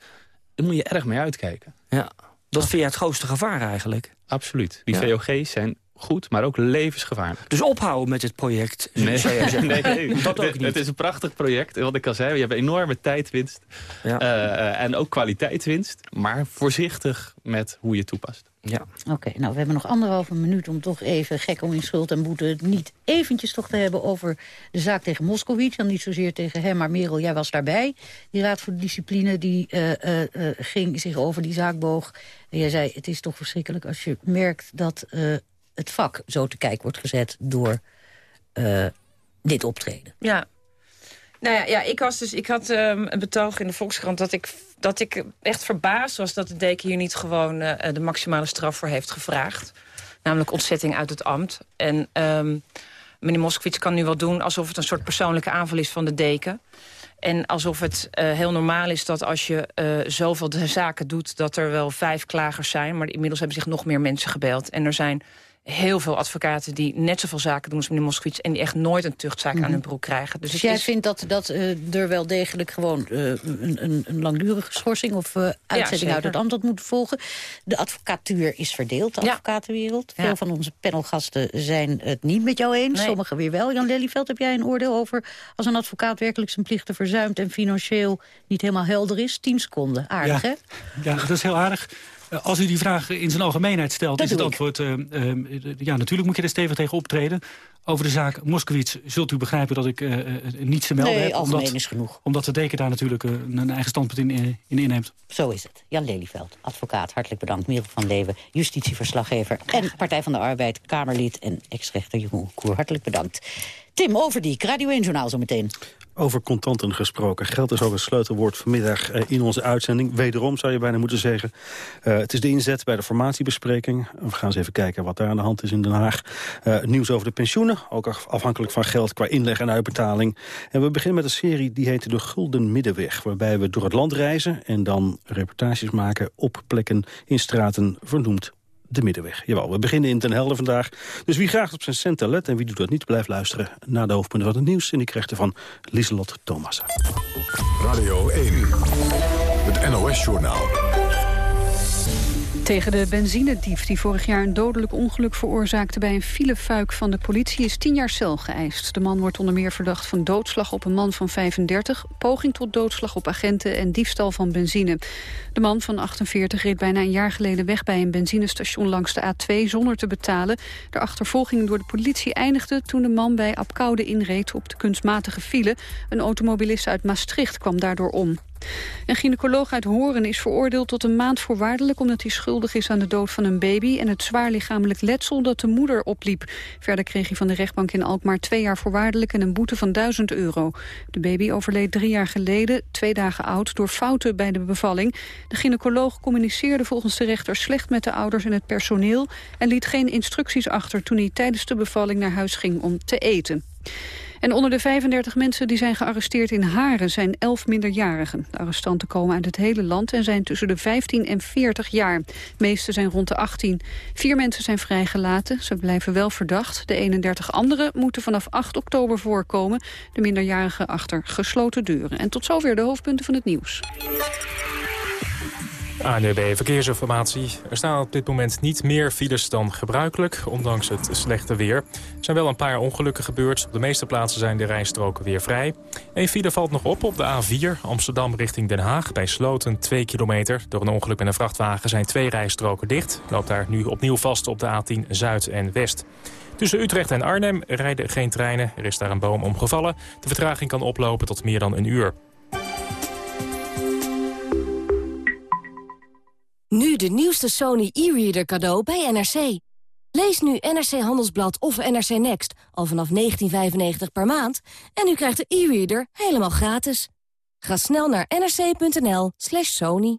Daar moet je erg mee uitkijken. Ja, dat vind je het grootste gevaar eigenlijk? Absoluut. Die VOG's zijn goed, maar ook levensgevaarlijk. Dus ophouden met dit project? Nee, nee, dat ook niet. Het is een prachtig project. Wat ik al zei, je hebt enorme tijdwinst. Ja. Uh, en ook kwaliteitswinst. Maar voorzichtig met hoe je toepast. Ja. Oké, nou we hebben nog anderhalve minuut om toch even gek om in schuld en boete niet eventjes toch te hebben over de zaak tegen Moskowitz. En niet zozeer tegen hem, maar Merel, jij was daarbij. Die Raad voor de Discipline die uh, uh, uh, ging zich over die zaak boog. En jij zei, het is toch verschrikkelijk als je merkt dat het vak zo te kijk wordt gezet door dit optreden. Ja, nou ja, ja, ik, was dus, ik had um, een betoog in de Volkskrant dat ik, dat ik echt verbaasd was... dat de deken hier niet gewoon uh, de maximale straf voor heeft gevraagd. Namelijk ontzetting uit het ambt. En um, meneer kan nu wel doen alsof het een soort persoonlijke aanval is van de deken. En alsof het uh, heel normaal is dat als je zoveel zaken doet... dat er wel vijf klagers zijn. Maar inmiddels hebben zich nog meer mensen gebeld. En er zijn heel veel advocaten die net zoveel zaken doen als meneer Moskowitz... en die echt nooit een tuchtzaak aan Mhm. hun broek krijgen. Dus, Dus, jij is- vindt dat, dat eh, er wel degelijk gewoon eh, een, een, een langdurige schorsing... of eh, uitzetting uit het ambt moeten volgen? De advocatuur is verdeeld, de advocatenwereld. Ja. Veel van onze panelgasten zijn het niet met jou eens. Nee. Sommigen weer wel. Jan Lelyveld, heb jij een oordeel over... als een advocaat werkelijk zijn plichten verzuimt... en financieel niet helemaal helder is? 10 seconden, aardig Ja. hè? Ja, dat is heel aardig. Eh, Als u die vraag in zijn algemeenheid stelt, Dat is het antwoord... eh, eh, ja, natuurlijk moet je er stevig tegen optreden. Over de zaak Moskowitz zult u begrijpen dat ik eh, eh, niets te melden Nee, heb. algemeen omdat, is genoeg. Omdat de deken daar natuurlijk eh, een eigen standpunt in, in inneemt. Zo is het. Jan Lelyveld, advocaat, hartelijk bedankt. Merel van Leeuwen, justitieverslaggever... en Partij van de Arbeid, Kamerlid en ex-rechter Jeroen Koer. Hartelijk bedankt. Tim Overdiek, Radio 1-journaal zometeen. Over contanten gesproken. Geld is ook een sleutelwoord vanmiddag in onze uitzending. Wederom zou je bijna moeten zeggen. Eh, het is de inzet bij de formatiebespreking. We gaan eens even kijken wat daar aan de hand is in Den Haag. Eh, nieuws over de pensioenen, ook af- afhankelijk van geld qua inleg en uitbetaling. En we beginnen met een serie die heet De Gulden Middenweg. Waarbij we door het land reizen en dan reportages maken op plekken in straten vernoemd de Middenweg. Jawel, we beginnen in Den Helder vandaag. Dus wie graag op zijn centen let en wie doet dat niet, blijft luisteren naar de hoofdpunten van het nieuws. En die krijgt van Lieselot Thomassen. Radio 1, het NOS-journaal. Tegen de benzinedief die vorig jaar een dodelijk ongeluk veroorzaakte... bij een filefuik van de politie is 10 jaar cel geëist. De man wordt onder meer verdacht van doodslag op een man van 35... poging tot doodslag op agenten en diefstal van benzine. De man van 48 reed bijna een jaar geleden weg... bij een benzinestation langs de A2 zonder te betalen. De achtervolging door de politie eindigde toen de man bij Apkoude inreed... op de kunstmatige file. Een automobilist uit Maastricht kwam daardoor om. Een gynaecoloog uit Horen is veroordeeld tot een maand voorwaardelijk... omdat hij schuldig is aan de dood van een baby... en het zwaar lichamelijk letsel dat de moeder opliep. Verder kreeg hij van de rechtbank in Alkmaar twee jaar voorwaardelijk... en een boete van 1000 euro. De baby overleed drie jaar geleden, twee dagen oud... door fouten bij de bevalling. De gynaecoloog communiceerde volgens de rechter slecht met de ouders en het personeel... en liet geen instructies achter toen hij tijdens de bevalling naar huis ging om te eten. En onder de 35 mensen die zijn gearresteerd in Haren zijn 11 minderjarigen. De arrestanten komen uit het hele land en zijn tussen de 15 en 40 jaar. De meeste zijn rond de 18. Vier mensen zijn vrijgelaten. Ze blijven wel verdacht. De 31 anderen moeten vanaf 8 oktober voorkomen. De minderjarigen achter gesloten deuren. En tot zover de hoofdpunten van het nieuws. ANUB Verkeersinformatie. Er staan op dit moment niet meer files dan gebruikelijk, ondanks het slechte weer. Er zijn wel een paar ongelukken gebeurd. Op de meeste plaatsen zijn de rijstroken weer vrij. Eén file valt nog op op de A4, Amsterdam richting Den Haag. Bij Sloten 2 kilometer. Door een ongeluk met een vrachtwagen zijn twee rijstroken dicht. Loopt daar nu opnieuw vast op de A10 Zuid en West. Tussen Utrecht en Arnhem rijden geen treinen. Er is daar een boom omgevallen. De vertraging kan oplopen tot meer dan een uur. Nu de nieuwste Sony e-reader cadeau bij NRC. Lees nu NRC Handelsblad of NRC Next al vanaf 19,95 per maand... en u krijgt de e-reader helemaal gratis. Ga snel naar nrc.nl slash sony.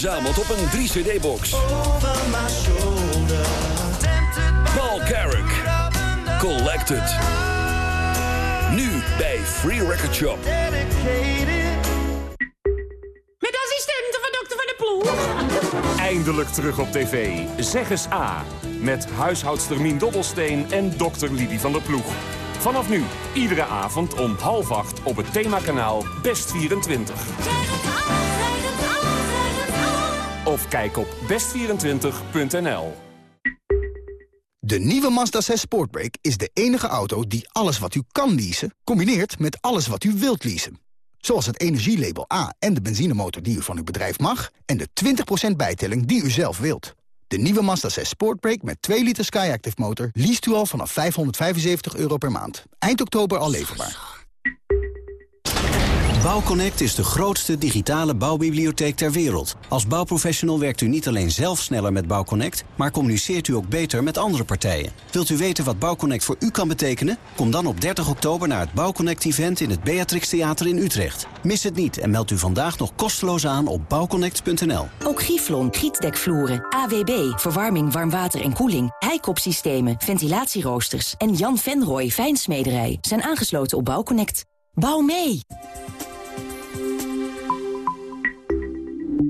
verzameld op een 3-cd-box. Paul Carrick. Collected. Nu bij Free Record Shop. Met assistenten van dokter van der Ploeg. Eindelijk terug op tv. Zeg eens A. Met huishoudstermien Dobbelsteen en dokter Lidie van der Ploeg. Vanaf nu, iedere avond om half acht op het themakanaal Best24. Of kijk op best24.nl. De nieuwe Mazda 6 Sportbrake is de enige auto die alles wat u kan leasen... combineert met alles wat u wilt leasen. Zoals het energielabel A en de benzinemotor die u van uw bedrijf mag... en de 20% bijtelling die u zelf wilt. De nieuwe Mazda 6 Sportbrake met 2 liter Skyactiv-motor... leest u al vanaf 575 euro per maand. Eind oktober al leverbaar. Bouwconnect is de grootste digitale bouwbibliotheek ter wereld. Als bouwprofessional werkt u niet alleen zelf sneller met Bouwconnect... maar communiceert u ook beter met andere partijen. Wilt u weten wat Bouwconnect voor u kan betekenen? Kom dan op 30 oktober naar het Bouwconnect-event... in het Beatrix Theater in Utrecht. Mis het niet en meld u vandaag nog kosteloos aan op bouwconnect.nl. Ook Giflon, gietdekvloeren, AWB, verwarming, warmwater en koeling... heikopsystemen, ventilatieroosters en Jan Venrooy Fijnsmederij... zijn aangesloten op Bouwconnect. Bouw mee!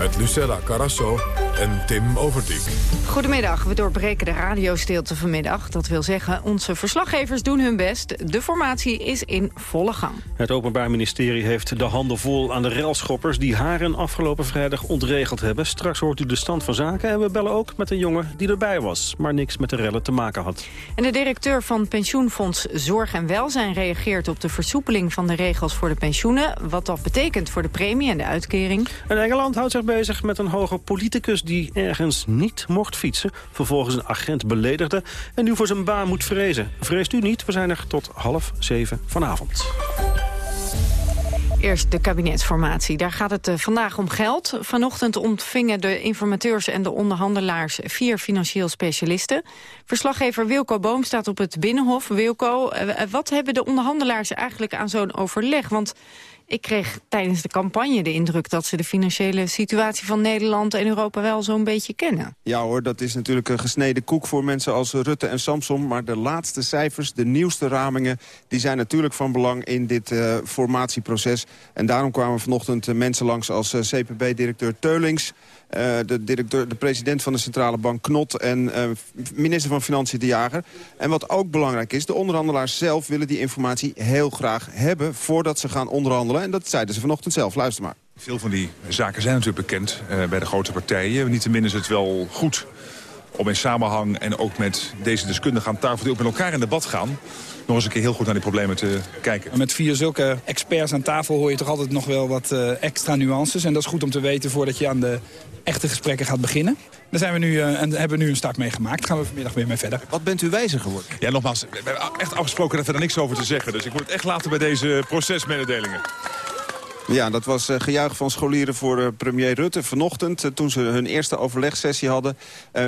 Met Lucella Carasso en Tim Overdijk. Goedemiddag, we doorbreken de radiostilte vanmiddag. Dat wil zeggen, onze verslaggevers doen hun best. De formatie is in volle gang. Het Openbaar Ministerie heeft de handen vol aan de relschoppers... die haren afgelopen vrijdag ontregeld hebben. Straks hoort u de stand van zaken en we bellen ook met een jongen die erbij was... maar niks met de rellen te maken had. En de directeur van pensioenfonds Zorg en Welzijn... reageert op de versoepeling van de regels voor de pensioenen... wat dat betekent voor de premie en de uitkering. En Engeland houdt zich bezig met een hoge politicus... die ergens niet mocht fietsen, vervolgens een agent beledigde... en nu voor zijn baan moet vrezen. Vreest u niet, we zijn er tot half zeven vanavond. Eerst de kabinetsformatie. Daar gaat het uh, vandaag om geld. Vanochtend ontvingen de informateurs en de onderhandelaars vier financieel specialisten. Verslaggever Wilco Boom staat op het Binnenhof. Wilco, uh, wat hebben de onderhandelaars eigenlijk aan zo'n overleg? Want ik kreeg tijdens de campagne de indruk dat ze de financiële situatie van Nederland en Europa wel zo'n beetje kennen. Ja hoor, dat is natuurlijk een gesneden koek voor mensen als Rutte en Samson. Maar de laatste cijfers, de nieuwste ramingen, die zijn natuurlijk van belang in dit uh, formatieproces. En daarom kwamen vanochtend mensen langs als uh, CPB-directeur Teulings... Uh, de, directeur, de president van de Centrale Bank Knot en uh, minister van Financiën De Jager. En wat ook belangrijk is, de onderhandelaars zelf willen die informatie heel graag hebben... voordat ze gaan onderhandelen. En dat zeiden ze vanochtend zelf. Luister maar. Veel van die zaken zijn natuurlijk bekend uh, bij de grote partijen. Niettemin is het wel goed om in samenhang en ook met deze deskundigen aan tafel... die ook met elkaar in debat gaan nog eens een keer heel goed naar die problemen te kijken. Met vier zulke experts aan tafel hoor je toch altijd nog wel wat uh, extra nuances. En dat is goed om te weten voordat je aan de echte gesprekken gaat beginnen. Daar zijn we nu, uh, en hebben we nu een start mee gemaakt. Daar gaan we vanmiddag weer mee verder. Wat bent u wijzer geworden? Ja, nogmaals, we hebben echt afgesproken dat we er niks over te zeggen. Dus ik moet het echt laten bij deze procesmededelingen. Ja, dat was uh, gejuich van scholieren voor uh, premier Rutte vanochtend... Uh, toen ze hun eerste overlegsessie hadden.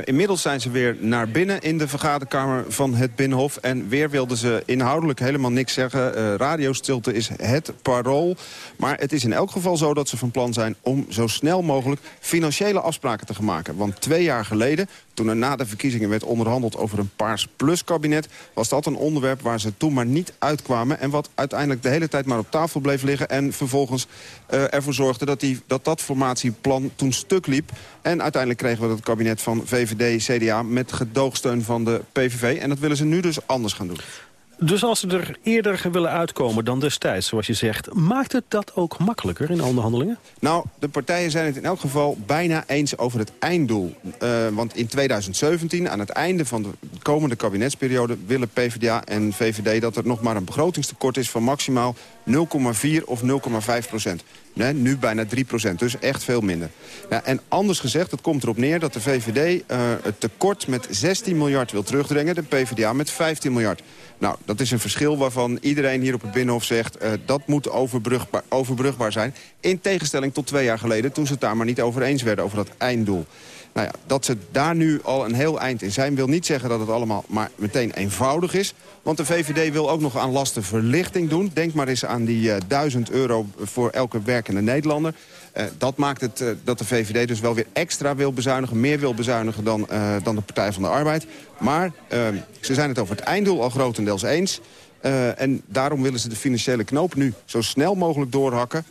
inmiddels zijn ze weer naar binnen in de vergaderkamer van het Binnenhof. En weer wilden ze inhoudelijk helemaal niks zeggen. radiostilte is het parool. Maar het is in elk geval zo dat ze van plan zijn... om zo snel mogelijk financiële afspraken te gaan maken. Want twee jaar geleden, toen er na de verkiezingen werd onderhandeld over een Paars Plus kabinet... was dat een onderwerp waar ze toen maar niet uitkwamen... en wat uiteindelijk de hele tijd maar op tafel bleef liggen... en vervolgens uh, ervoor zorgde dat, die, dat dat formatieplan toen stuk liep. En uiteindelijk kregen we het kabinet van VVD, CDA... met gedoogsteun van de PVV. En dat willen ze nu dus anders gaan doen. Dus als ze er eerder willen uitkomen dan destijds, zoals je zegt... maakt het dat ook makkelijker in onderhandelingen? Nou, de partijen zijn het in elk geval bijna eens over het einddoel. Uh, want in 2017, aan het einde van de komende kabinetsperiode... willen PvdA en VVD dat er nog maar een begrotingstekort is... van maximaal 0,4 of 0,5 procent. Nu bijna 3 procent, dus echt veel minder. Ja, en anders gezegd, het komt erop neer dat de VVD uh, het tekort met 16 miljard wil terugdringen... de PvdA met 15 miljard. Nou, dat is een verschil waarvan iedereen hier op het Binnenhof zegt... Uh, dat moet overbrugbaar, overbrugbaar zijn. In tegenstelling tot twee jaar geleden, toen ze het daar maar niet over eens werden... over dat einddoel. Nou ja, dat ze daar nu al een heel eind in zijn... wil niet zeggen dat het allemaal maar meteen eenvoudig is. Want de VVD wil ook nog aan lastenverlichting doen. Denk maar eens aan die uh, 1000 euro voor elke werkende Nederlander. Uh, dat maakt het uh, dat de VVD dus wel weer extra wil bezuinigen... meer wil bezuinigen dan, dan de Partij van de Arbeid. Maar ze zijn het over het einddoel al grotendeels eens... En daarom willen ze de financiële knoop nu zo snel mogelijk doorhakken.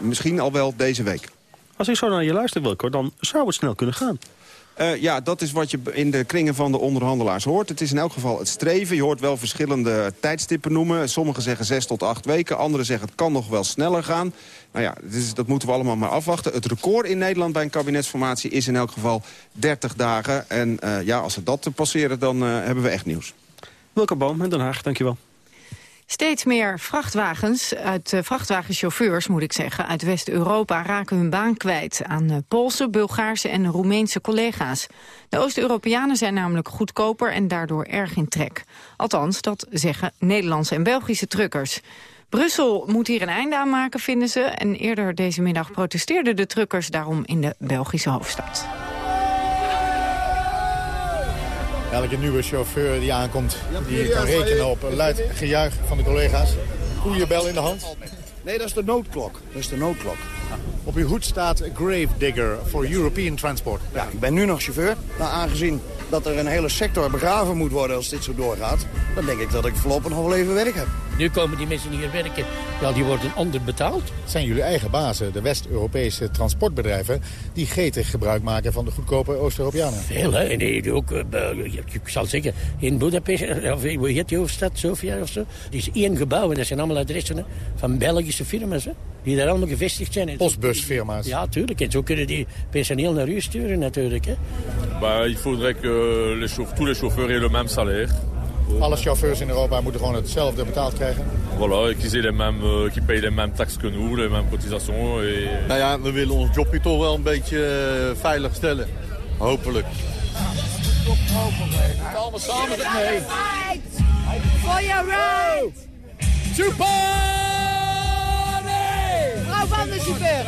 Misschien al wel deze week. Als ik zo naar je luister, Wilco, dan zou het snel kunnen gaan. Uh, ja, dat is wat je in de kringen van de onderhandelaars hoort. Het is in elk geval het streven. Je hoort wel verschillende tijdstippen noemen. Sommigen zeggen zes tot acht weken. Anderen zeggen het kan nog wel sneller gaan. Nou ja, dat moeten we allemaal maar afwachten. Het record in Nederland bij een kabinetsformatie is in elk geval 30 dagen. En uh, ja, als ze dat te passeren, dan uh, hebben we echt nieuws. Welke Boom in Den Haag, dankjewel. Steeds meer vrachtwagens, uit, uh, vrachtwagenchauffeurs moet ik zeggen, uit West-Europa raken hun baan kwijt aan uh, Poolse, Bulgaarse en Roemeense collega's. De Oost-Europeanen zijn namelijk goedkoper en daardoor erg in trek. Althans, dat zeggen Nederlandse en Belgische truckers. Brussel moet hier een einde aan maken, vinden ze. En eerder deze middag protesteerden de truckers daarom in de Belgische hoofdstad. Elke nieuwe chauffeur die aankomt, die kan rekenen op een luid gejuich van de collega's. Goede bel in de hand. Nee, dat is de noodklok. Dat is de noodklok. Op uw hoed staat Grave Digger for European Transport. Ja, ik ben nu nog chauffeur. Maar aangezien dat er een hele sector begraven moet worden als dit zo doorgaat... dan denk ik dat ik voorlopig nog wel even werk heb. Nu komen die mensen hier werken. Ja, die worden onderbetaald. Het zijn jullie eigen bazen, de West-Europese transportbedrijven... die gretig gebruik maken van de goedkope Oost-Europeanen. Veel, hè. En die ook, uh, ik zal zeggen, in Budapest, eh, of hoe heet die hoofdstad, Sofia of zo... die is één gebouw en dat zijn allemaal adressen van Belgische firma's, hè, die daar allemaal gevestigd zijn. Postbusfirma's. Ja, tuurlijk. En zo kunnen die personeel naar u sturen, natuurlijk, hè. Bah, il faudrait que les tous les chauffeurs aient le même salaire. Alle chauffeurs in Europa moeten gewoon hetzelfde betaald krijgen. Voilà, aient les mêmes, euh, qu'ils payent les mêmes taxes que nous, les mêmes cotisations. Et... Nou ja, we willen ons jobje toch wel een beetje uh, veilig stellen. Hopelijk. Allemaal samen mee. For your right! Super! Mevrouw van de chauffeur.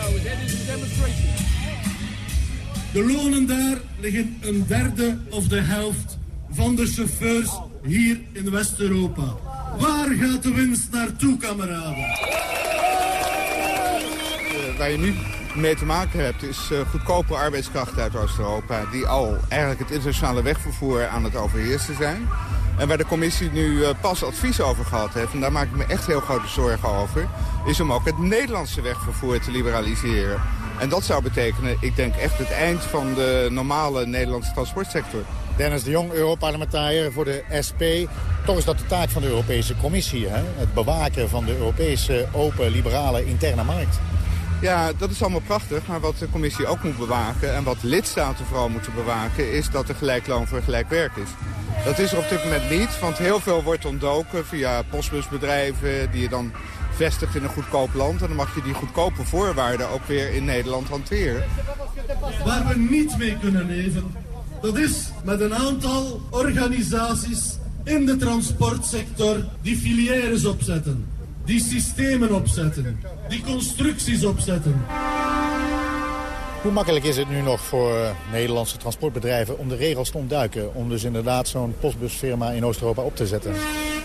De lonen daar liggen een derde of de helft van de chauffeurs hier in West-Europa. Waar gaat de winst naartoe, kameraden? Uh, waar je nu mee te maken hebt is uh, goedkope arbeidskrachten uit Oost-Europa... die al eigenlijk het internationale wegvervoer aan het overheersen zijn. En waar de commissie nu uh, pas advies over gehad heeft... en daar maak ik me echt heel grote zorgen over... is om ook het Nederlandse wegvervoer te liberaliseren. En dat zou betekenen, ik denk echt het eind van de normale Nederlandse transportsector. Dennis de Jong, Europarlementariër voor de SP. Toch is dat de taak van de Europese Commissie, hè? het bewaken van de Europese open, liberale, interne markt. Ja, dat is allemaal prachtig, maar wat de commissie ook moet bewaken... en wat lidstaten vooral moeten bewaken... is dat er gelijk loon voor gelijk werk is. Dat is er op dit moment niet, want heel veel wordt ontdoken via postbusbedrijven... die je dan vestigt in een goedkoop land. En dan mag je die goedkope voorwaarden ook weer in Nederland hanteren. Waar we niet mee kunnen leven, dat is met een aantal organisaties in de transportsector die filières opzetten. Die systemen opzetten. Die constructies opzetten. Hoe makkelijk is het nu nog voor Nederlandse transportbedrijven om de regels te ontduiken? Om dus inderdaad zo'n postbusfirma in Oost-Europa op te zetten?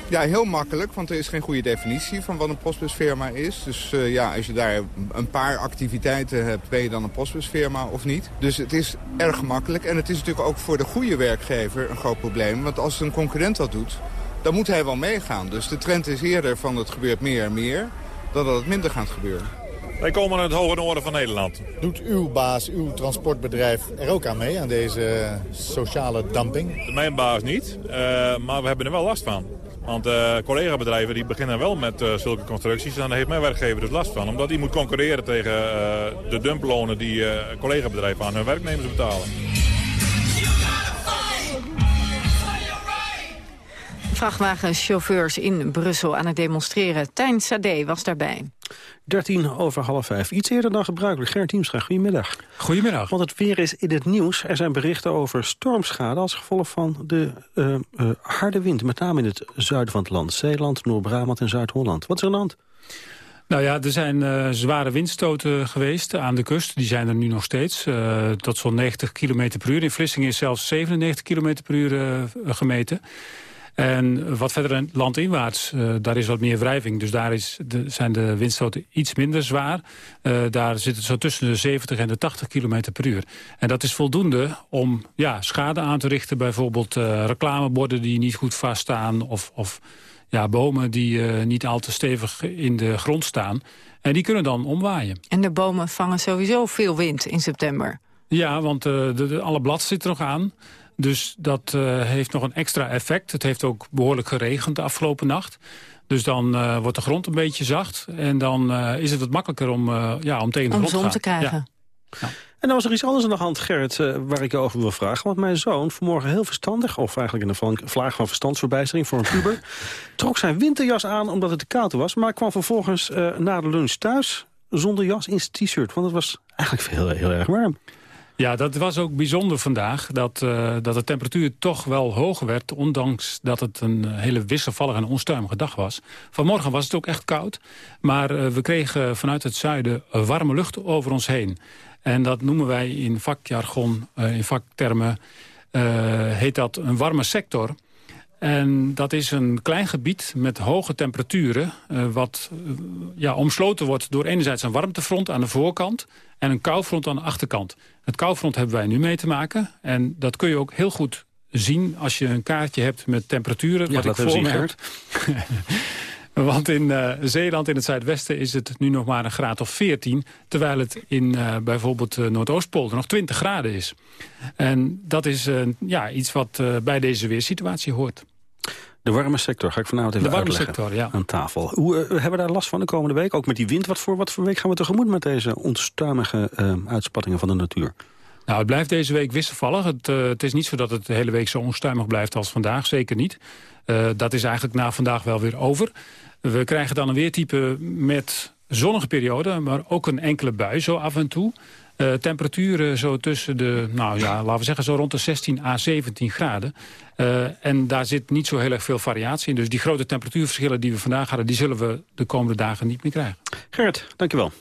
Ja, heel makkelijk, want er is geen goede definitie van wat een postbusfirma is. Dus uh, ja, als je daar een paar activiteiten hebt, ben je dan een postbusfirma of niet. Dus het is erg makkelijk. En het is natuurlijk ook voor de goede werkgever een groot probleem. Want als een concurrent dat doet, dan moet hij wel meegaan. Dus de trend is eerder van het gebeurt meer en meer, dan dat het minder gaat gebeuren. Wij komen uit het hoge noorden van Nederland. Doet uw baas, uw transportbedrijf er ook aan mee, aan deze sociale dumping? Mijn baas niet, uh, maar we hebben er wel last van. Want uh, collega-bedrijven die beginnen wel met uh, zulke constructies. En daar heeft mijn werkgever dus last van. Omdat die moet concurreren tegen uh, de dumplonen die collega-bedrijven aan hun werknemers betalen. Vrachtwagenchauffeurs in Brussel aan het demonstreren. Tijn Sade was daarbij. 13 over half vijf. Iets eerder dan gebruikelijk. Gert Diemstra, goedemiddag. Goedemiddag. Want het weer is in het nieuws. Er zijn berichten over stormschade als gevolg van de uh, uh, harde wind. Met name in het zuiden van het land. Zeeland, Noord-Brabant en Zuid-Holland. Wat is er aan de hand? Nou ja, er zijn uh, zware windstoten geweest aan de kust. Die zijn er nu nog steeds. Uh, tot zo'n 90 km per uur. In Vlissingen is zelfs 97 km per uur uh, gemeten. En wat verder landinwaarts, uh, daar is wat meer wrijving. Dus daar is de, zijn de windstoten iets minder zwaar. Uh, daar zit het zo tussen de 70 en de 80 km per uur. En dat is voldoende om ja, schade aan te richten. Bijvoorbeeld uh, reclameborden die niet goed vaststaan... of, of ja, bomen die niet al te stevig in de grond staan. En die kunnen dan omwaaien. En de bomen vangen sowieso veel wind in september. Ja, want de, de, alle blad zit er nog aan. Dus dat uh, heeft nog een extra effect. Het heeft ook behoorlijk geregend de afgelopen nacht. Dus dan uh, wordt de grond een beetje zacht. En dan uh, is het wat makkelijker om, ja, om tegen de om grond te gaan. te krijgen. Ja. En dan was er iets anders aan de hand, Gerrit, eh, waar ik je over wil vragen. Want mijn zoon, vanmorgen heel verstandig... of eigenlijk in een vlaag van verstandsverbijstering voor een puber... trok zijn winterjas aan omdat het te koud was... maar kwam vervolgens uh, na de lunch thuis zonder jas in zijn t-shirt. Want het was eigenlijk heel, heel erg warm. Ja, dat was ook bijzonder vandaag. Dat, uh, dat de temperatuur toch wel hoger werd... ondanks dat het een hele wisselvallige en onstuimige dag was. Vanmorgen was het ook echt koud. Maar uh, we kregen vanuit het zuiden warme lucht over ons heen. En dat noemen wij in vakjargon, uh, in vaktermen... heet dat een warme sector... En dat is een klein gebied met hoge temperaturen... Uh, wat uh, ja, omsloten wordt door enerzijds een warmtefront aan de voorkant... en een koufront aan de achterkant. Het koufront hebben wij nu mee te maken. En dat kun je ook heel goed zien als je een kaartje hebt met temperaturen. Ja, wat ik voor me. Want in uh, Zeeland, in het zuidwesten, is het nu nog maar een graad of 14... terwijl het in uh, bijvoorbeeld uh, Noordoostpolder nog 20 graden is. En dat is ja, iets wat bij deze weersituatie hoort. De warme sector, ga ik vanavond even de warme uitleggen sector, ja. aan tafel. Hoe uh, hebben we daar last van de komende week? Ook met die wind, wat voor, wat voor week gaan we tegemoet met deze onstuimige uh, uitspattingen van de natuur? Nou, het blijft deze week wisselvallig. Het, uh, het, is niet zo dat het de hele week zo onstuimig blijft als vandaag, zeker niet. dat is eigenlijk na vandaag wel weer over. We krijgen dan een weertype met zonnige perioden, maar ook een enkele bui zo af en toe. Uh, temperaturen zo tussen de, nou ja, laten we zeggen zo rond de 16 à 17 graden. Uh, en daar zit niet zo heel erg veel variatie in. Dus die grote temperatuurverschillen die we vandaag hadden... die zullen we de komende dagen niet meer krijgen. Gerrit, dankjewel.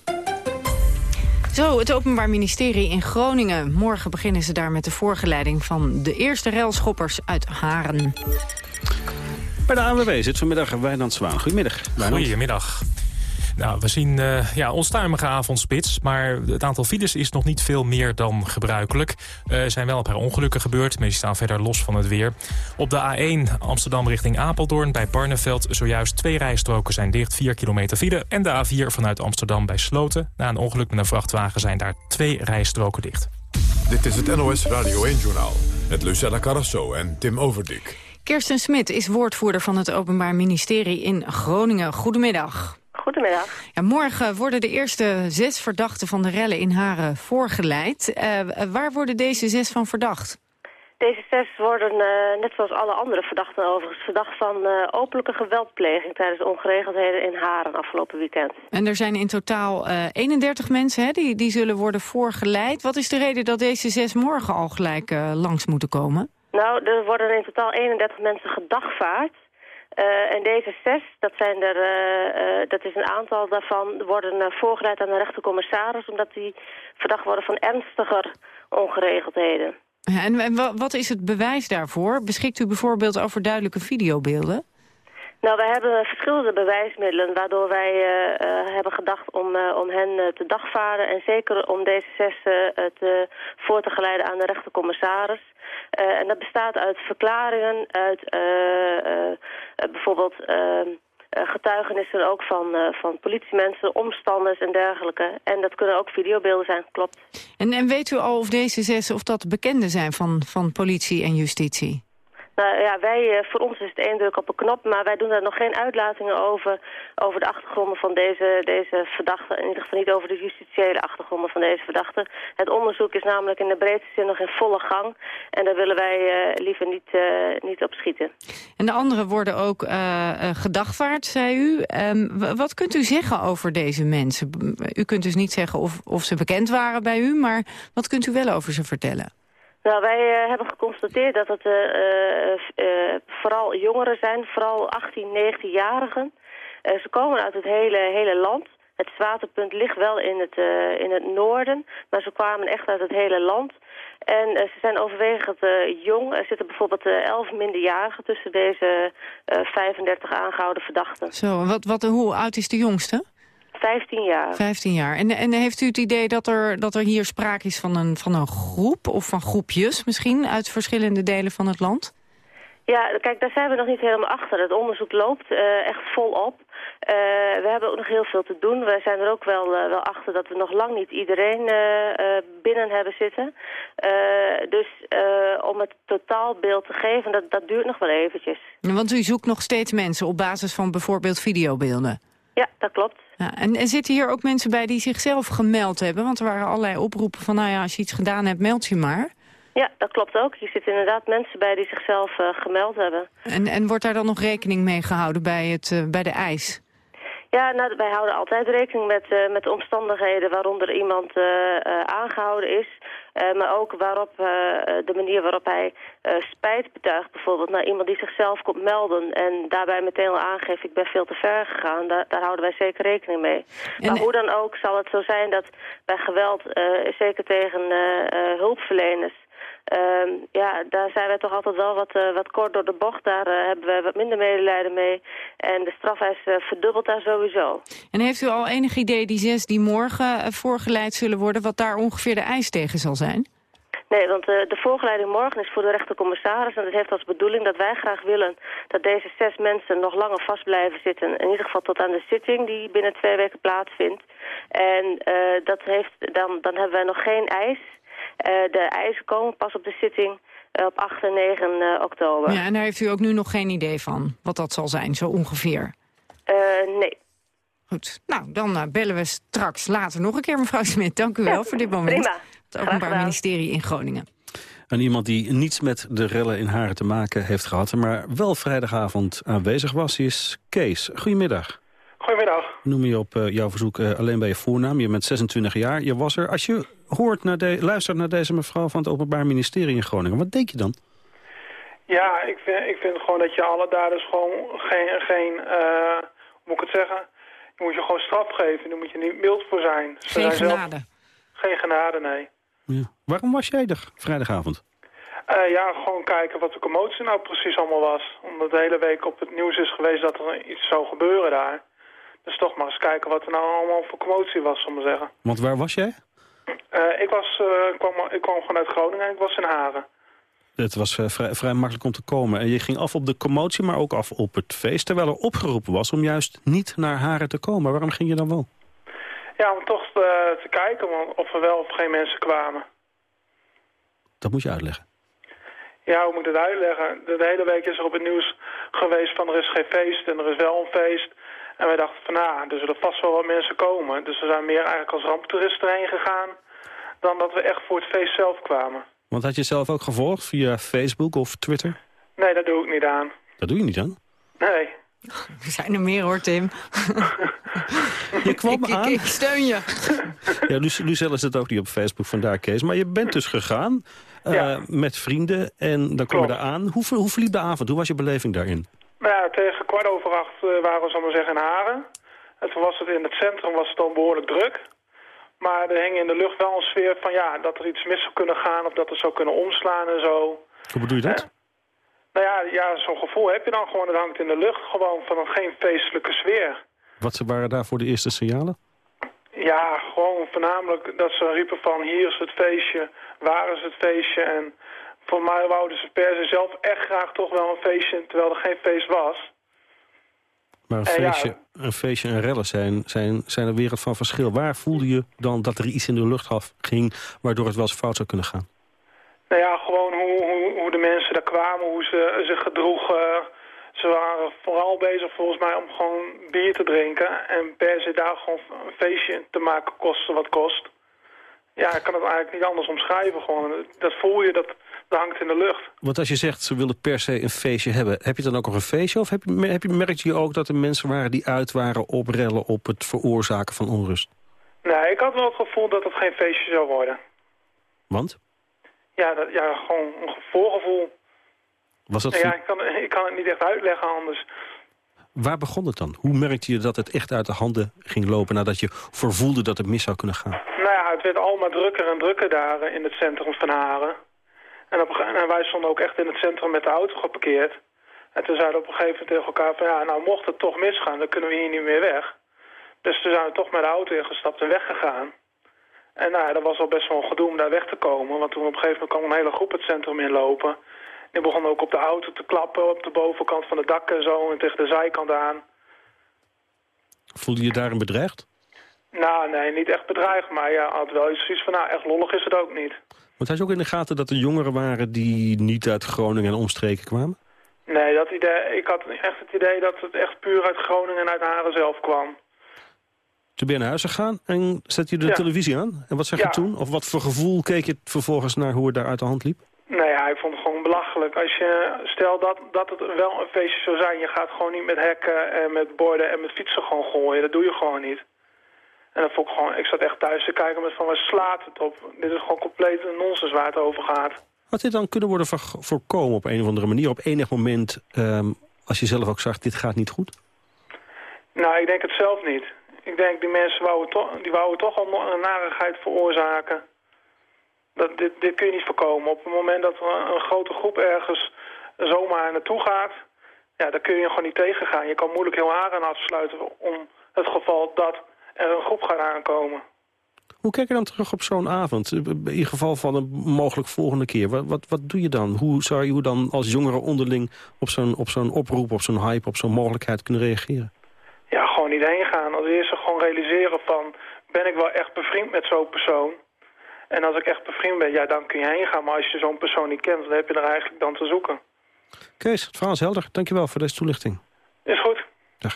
Zo, het Openbaar Ministerie in Groningen. Morgen beginnen ze daar met de voorgeleiding van de eerste railschoppers uit Haren. Bij de ANWB zit vanmiddag Wijnand Zwaan. Goedemiddag. Wijnand. Goedemiddag. Nou, we zien uh, ja, onstuimige avondspits, maar het aantal files is nog niet veel meer dan gebruikelijk. Er uh, zijn wel een paar ongelukken gebeurd, maar die staan verder los van het weer. Op de A1 Amsterdam richting Apeldoorn bij Barneveld zojuist twee rijstroken zijn dicht, 4 kilometer file. En de A4 vanuit Amsterdam bij Sloten. Na een ongeluk met een vrachtwagen zijn daar twee rijstroken dicht. Dit is het NOS Radio 1-journaal met Lucella Carrasso en Tim Overdik. Kirsten Smit is woordvoerder van het Openbaar Ministerie in Groningen. Goedemiddag. Goedemiddag. Ja, morgen worden de eerste zes verdachten van de rellen in Haren voorgeleid. Uh, waar worden deze zes van verdacht? Deze zes worden, uh, net zoals alle andere verdachten overigens, verdacht van uh, openlijke geweldpleging tijdens de ongeregeldheden in Haren afgelopen weekend. En er zijn in totaal 31 mensen hè, die, die zullen worden voorgeleid. Wat is de reden dat deze zes morgen al gelijk langs moeten komen? Nou, er worden in totaal 31 mensen gedagvaard. Uh, en deze zes, dat, zijn er, uh, uh, dat is een aantal daarvan, worden voorgeleid aan de rechtercommissaris... omdat die verdacht worden van ernstiger ongeregeldheden. En, en wat is het bewijs daarvoor? Beschikt u bijvoorbeeld over duidelijke videobeelden? Nou, wij hebben verschillende bewijsmiddelen waardoor wij uh, uh, hebben gedacht om, uh, om hen te dagvaarden. En zeker om deze zes te, voor te geleiden aan de rechtercommissaris. en dat bestaat uit verklaringen, uit bijvoorbeeld getuigenissen ook van, van politiemensen, omstanders en dergelijke. En dat kunnen ook videobeelden zijn, klopt. En, en weet u al of deze zes of dat bekenden zijn van, van politie en justitie? Nou ja, wij, voor ons is het één druk op een knop, maar wij doen daar nog geen uitlatingen over, over de achtergronden van deze, deze verdachten. In ieder geval niet over de justitiële achtergronden van deze verdachten. Het onderzoek is namelijk in de breedste zin nog in volle gang en daar willen wij uh, liever niet, niet op schieten. En de anderen worden ook uh, gedagvaard, zei u. Um, wat kunt u zeggen over deze mensen? U kunt dus niet zeggen of, of ze bekend waren bij u, maar wat kunt u wel over ze vertellen? Nou, wij uh, hebben geconstateerd dat het uh, uh, vooral jongeren zijn, vooral 18, 19-jarigen. ze komen uit het hele, hele land. Het zwaartepunt ligt wel in het, in het noorden, maar ze kwamen echt uit het hele land. En ze zijn overwegend jong. Er zitten bijvoorbeeld 11 minderjarigen tussen deze 35 aangehouden verdachten. Zo, wat, wat, hoe oud is de jongste? 15 jaar. 15 jaar. En, en heeft u het idee dat er, dat er hier sprake is van een, van een groep of van groepjes misschien uit verschillende delen van het land? Ja, kijk, daar zijn we nog niet helemaal achter. Het onderzoek loopt uh, echt volop. Uh, we hebben ook nog heel veel te doen. We zijn er ook wel, uh, wel achter dat we nog lang niet iedereen binnen hebben zitten. dus om het totaalbeeld te geven, dat, dat duurt nog wel eventjes. Want u zoekt nog steeds mensen op basis van bijvoorbeeld videobeelden? Ja, dat klopt. Ja, en, en zitten hier ook mensen bij die zichzelf gemeld hebben? Want er waren allerlei oproepen van, nou ja, als je iets gedaan hebt, meld je maar. Ja, dat klopt ook. Hier zitten inderdaad mensen bij die zichzelf uh, gemeld hebben. En, en wordt daar dan nog rekening mee gehouden bij, het, uh, bij de eis? Ja, nou, wij houden altijd rekening met, uh, met de omstandigheden waaronder iemand aangehouden is. Maar ook waarop, de manier waarop hij spijt betuigt bijvoorbeeld naar iemand die zichzelf komt melden. En daarbij meteen al aangeeft, ik ben veel te ver gegaan. Daar, daar houden wij zeker rekening mee. En... Maar hoe dan ook zal het zo zijn dat bij geweld, zeker tegen hulpverleners... Uh, ja, daar zijn wij toch altijd wel wat, uh, wat kort door de bocht. Daar uh, hebben we wat minder medelijden mee. En de strafeis uh, verdubbelt daar sowieso. En heeft u al enig idee, die zes die morgen voorgeleid zullen worden... wat daar ongeveer de eis tegen zal zijn? Nee, want de voorgeleiding morgen is voor de rechtercommissaris... en dat heeft als bedoeling dat wij graag willen... dat deze zes mensen nog langer vast blijven zitten. In ieder geval tot aan de zitting die binnen twee weken plaatsvindt. En dat heeft, dan, dan hebben wij nog geen eis... Uh, de eisen komen pas op de zitting uh, op 8 en 9 uh, oktober. Ja, en daar heeft u ook nu nog geen idee van, wat dat zal zijn, zo ongeveer? nee. Goed, nou, dan bellen we straks later nog een keer, mevrouw Smit. Dank u wel ja, voor dit moment. Prima. Het Openbaar Ministerie in Groningen. En iemand die niets met de rellen in Haren te maken heeft gehad... maar wel vrijdagavond aanwezig was, is Kees. Goedemiddag. Goedemiddag. Noem je op uh, jouw verzoek uh, alleen bij je voornaam. Je bent 26 jaar, je was er. Als je hoort naar de, luistert naar deze mevrouw van het Openbaar Ministerie in Groningen, wat denk je dan? Ja, ik vind, ik vind gewoon dat je alle daders gewoon geen, geen uh, hoe moet ik het zeggen? Je moet je gewoon straf geven, daar moet je niet mild voor zijn. Ze geen zijn genade? Zelf... Geen genade, nee. Ja. Waarom was jij er vrijdagavond? Uh, ja, gewoon kijken wat de commotie nou precies allemaal was. Omdat de hele week op het nieuws is geweest dat er iets zou gebeuren daar. Dus toch maar eens kijken wat er nou allemaal voor commotie was, om te zeggen. Want waar was jij? Uh, ik, was, uh, kwam, ik kwam gewoon uit Groningen en ik was in Haren. Het was uh, vrij, vrij, makkelijk om te komen. En je ging af op de commotie, maar ook af op het feest... terwijl er opgeroepen was om juist niet naar Haren te komen. Waarom ging je dan wel? Ja, om toch te kijken of er wel of geen mensen kwamen. Dat moet je uitleggen. Ja, hoe moet ik dat uitleggen? De hele week is er op het nieuws geweest van er is geen feest en er is wel een feest... En wij dachten van, nou, er zullen vast wel wat mensen komen. Dus we zijn meer eigenlijk als ramptoeristen erheen gegaan... dan dat we echt voor het feest zelf kwamen. Want had je zelf ook gevolgd via Facebook of Twitter? Nee, dat doe ik niet aan. Dat doe je niet aan? Nee. Er zijn er meer hoor, Tim. je kwam ik, aan. Ik, ik steun je. ja, Lucelle is het ook niet op Facebook, vandaar Kees. Maar je bent dus gegaan uh, ja. met vrienden en dan kom je daar aan. Hoe, hoe verliep de avond? Hoe was je beleving daarin? Nou ja, tegen kwart over acht uh, waren we, zal maar zeggen, in Haren. En toen was het in het centrum was het dan behoorlijk druk. Maar er hing in de lucht wel een sfeer van ja, dat er iets mis zou kunnen gaan of dat het zou kunnen omslaan en zo. Hoe bedoel je dat? Nou ja, ja zo'n gevoel heb je dan gewoon. Het hangt in de lucht gewoon van een geen feestelijke sfeer. Wat waren daar voor de eerste signalen? Ja, gewoon voornamelijk dat ze riepen van hier is het feestje, waar is het feestje en voor mij wouden ze per se zelf echt graag toch wel een feestje, terwijl er geen feest was. Maar een feestje, ja, een feestje en rellen zijn, zijn, zijn een wereld van verschil. Waar voelde je dan dat er iets in de lucht ging... waardoor het wel eens fout zou kunnen gaan? Nou ja, gewoon hoe, hoe, hoe de mensen daar kwamen, hoe ze zich gedroegen. Ze waren vooral bezig volgens mij om gewoon bier te drinken. En per se daar gewoon een feestje te maken kosten wat kost. Ja, ik kan het eigenlijk niet anders omschrijven. Gewoon. Dat voel je, dat, dat hangt in de lucht. Want als je zegt, ze willen per se een feestje hebben... heb je dan ook nog een feestje? Of heb je, heb je, merkte je ook dat er mensen waren die uit waren op rellen... op het veroorzaken van onrust? Nee, ik had wel het gevoel dat het geen feestje zou worden. Want? Ja, dat, ja gewoon een voorgevoel. Was dat ja, ik, kan, ik kan het niet echt uitleggen anders. Waar begon het dan? Hoe merkte je dat het echt uit de handen ging lopen... nadat je vervoelde dat het mis zou kunnen gaan? Het werd allemaal drukker en drukker daar in het centrum van Haren. En, op, wij stonden ook echt in het centrum met de auto geparkeerd. En toen zeiden we op een gegeven moment tegen elkaar van... ja, nou mocht het toch misgaan, dan kunnen we hier niet meer weg. Dus toen zijn we toch met de auto ingestapt en weggegaan. En nou dat was al best wel een gedoe om daar weg te komen. Want toen op een gegeven moment kwam een hele groep het centrum inlopen. Die begon ook op de auto te klappen, op de bovenkant van de dak en zo... en tegen de zijkant aan. Voelde je daarin bedreigd? Nou, nee, niet echt bedreigd, maar ja, had wel iets zoiets van, nou, echt lollig is het ook niet. Want hij is ook in de gaten dat er jongeren waren die niet uit Groningen en omstreken kwamen? Nee, dat idee, ik had echt het idee dat het echt puur uit Groningen en uit Haren zelf kwam. Toen ben je naar huis gegaan en zet je de Ja. televisie aan. En wat zeg je Ja. toen? Of wat voor gevoel keek je vervolgens naar hoe het daar uit de hand liep? Nou ja, ik vond het gewoon belachelijk. Als je, stel dat, dat het wel een feestje zou zijn, je gaat gewoon niet met hekken en met borden en met fietsen gewoon gooien. Dat doe je gewoon niet. En dat vond ik gewoon, ik zat echt thuis te kijken met van waar slaat het op? Dit is gewoon compleet een nonsens waar het over gaat. Had dit dan kunnen worden voor- voorkomen op een of andere manier? Op enig moment, ehm, als je zelf ook zag, dit gaat niet goed? Nou, ik denk het zelf niet. Ik denk die mensen wouden toch, die wouden toch al een narigheid veroorzaken. Dat, dit, dit kun je niet voorkomen. Op het moment dat een, een grote groep ergens zomaar naartoe gaat, ja, dan kun je gewoon niet tegengaan. Je kan moeilijk heel Haren afsluiten om het geval dat er een groep gaat aankomen. Hoe kijk je dan terug op zo'n avond? In ieder geval van een mogelijk volgende keer. Wat, wat, wat doe je dan? Hoe zou je dan als jongere onderling op zo'n op zo'n oproep, op zo'n hype, op zo'n mogelijkheid kunnen reageren? Ja, gewoon niet heen gaan. Als eerste gewoon realiseren van, ben ik wel echt bevriend met zo'n persoon? En als ik echt bevriend ben, ja, dan kun je heen gaan. Maar als je zo'n persoon niet kent, dan heb je er eigenlijk dan te zoeken. Kees, het verhaal is helder. Dankjewel voor deze toelichting. Is goed. Dag.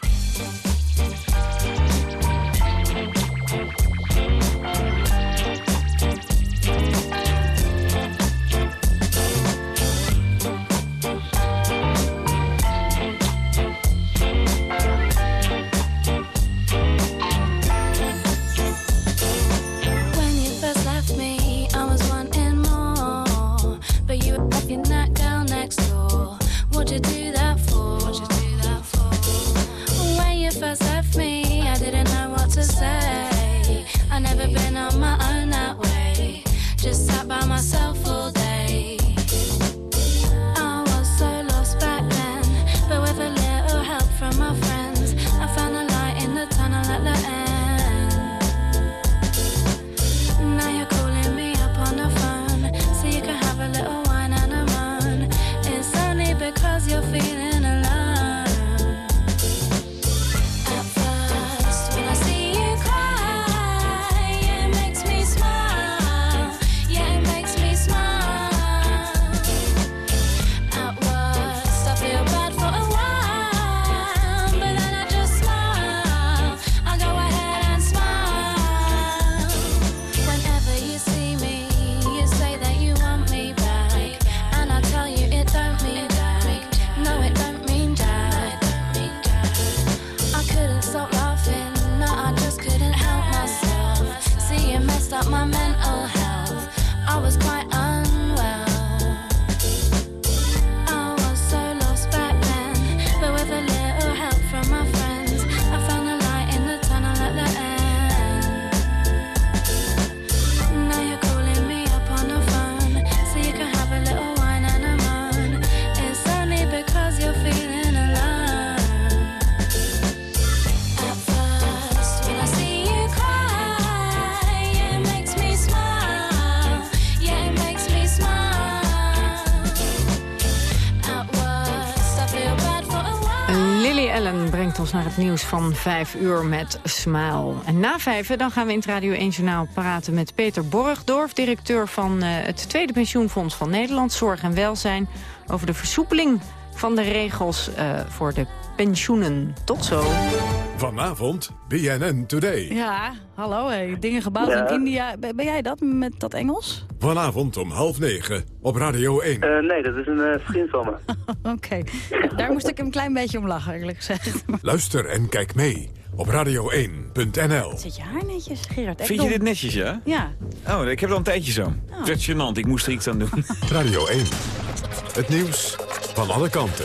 Van 5 uur met Smile. En na vijf dan gaan we in het Radio 1 Journaal praten met Peter Borgdorf... directeur van eh, het Tweede Pensioenfonds van Nederland, Zorg en Welzijn... over de versoepeling van de regels eh, voor de pensioenen. Tot zo. Vanavond BNN Today. Ja, hallo. Hey. Dingen gebouwd Ja. in India. Ben ben jij dat met dat Engels? Vanavond om half negen op Radio 1. Eh, nee, dat is een eh, vriend van me. Oké. Daar moest ik een klein beetje om lachen, eerlijk gezegd. Luister en kijk mee op radio1.nl. Zit je haar netjes, Gerard? Vind je dit netjes, ja? Ja. Oh, ik heb het al een tijdje zo. Het werd gênant, ik moest er iets aan doen. Radio 1. Het nieuws van alle kanten.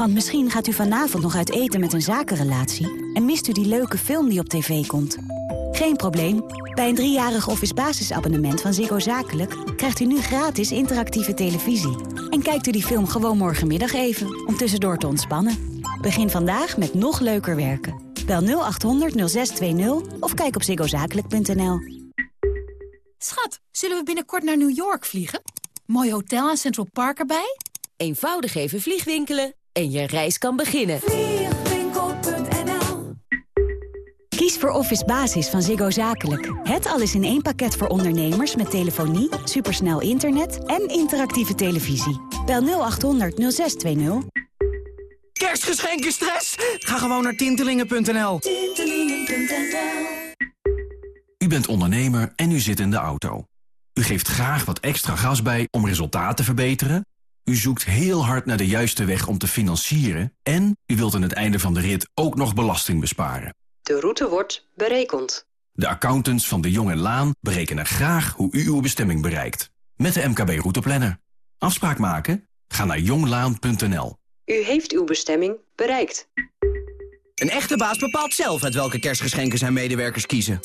Want misschien gaat u vanavond nog uit eten met een zakenrelatie... en mist u die leuke film die op tv komt. Geen probleem. Bij een driejarig office basisabonnement van Ziggo Zakelijk... krijgt u nu gratis interactieve televisie. En kijkt u die film gewoon morgenmiddag even, om tussendoor te ontspannen. Begin vandaag met nog leuker werken. Bel 0800 0620 of kijk op ziggozakelijk.nl. Schat, zullen we binnenkort naar New York vliegen? Mooi hotel en Central Park erbij? Eenvoudig even vliegwinkelen en je reis kan beginnen. Kies voor Office Basis van Ziggo Zakelijk. Het alles in één pakket voor ondernemers met telefonie, supersnel internet en interactieve televisie. Bel 0800 0620. Kerstgeschenken stress? Ga gewoon naar tintelingen.nl. U bent ondernemer en u zit in de auto. U geeft graag wat extra gas bij om resultaat te verbeteren. U zoekt heel hard naar de juiste weg om te financieren. En u wilt aan het einde van de rit ook nog belasting besparen. De route wordt berekend. De accountants van de Jong en Laan berekenen graag hoe u uw bestemming bereikt. Met de MKB Routeplanner. Afspraak maken? Ga naar jonglaan.nl. U heeft uw bestemming bereikt. Een echte baas bepaalt zelf uit welke kerstgeschenken zijn medewerkers kiezen.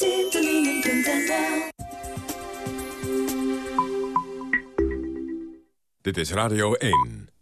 Dit is Radio 1.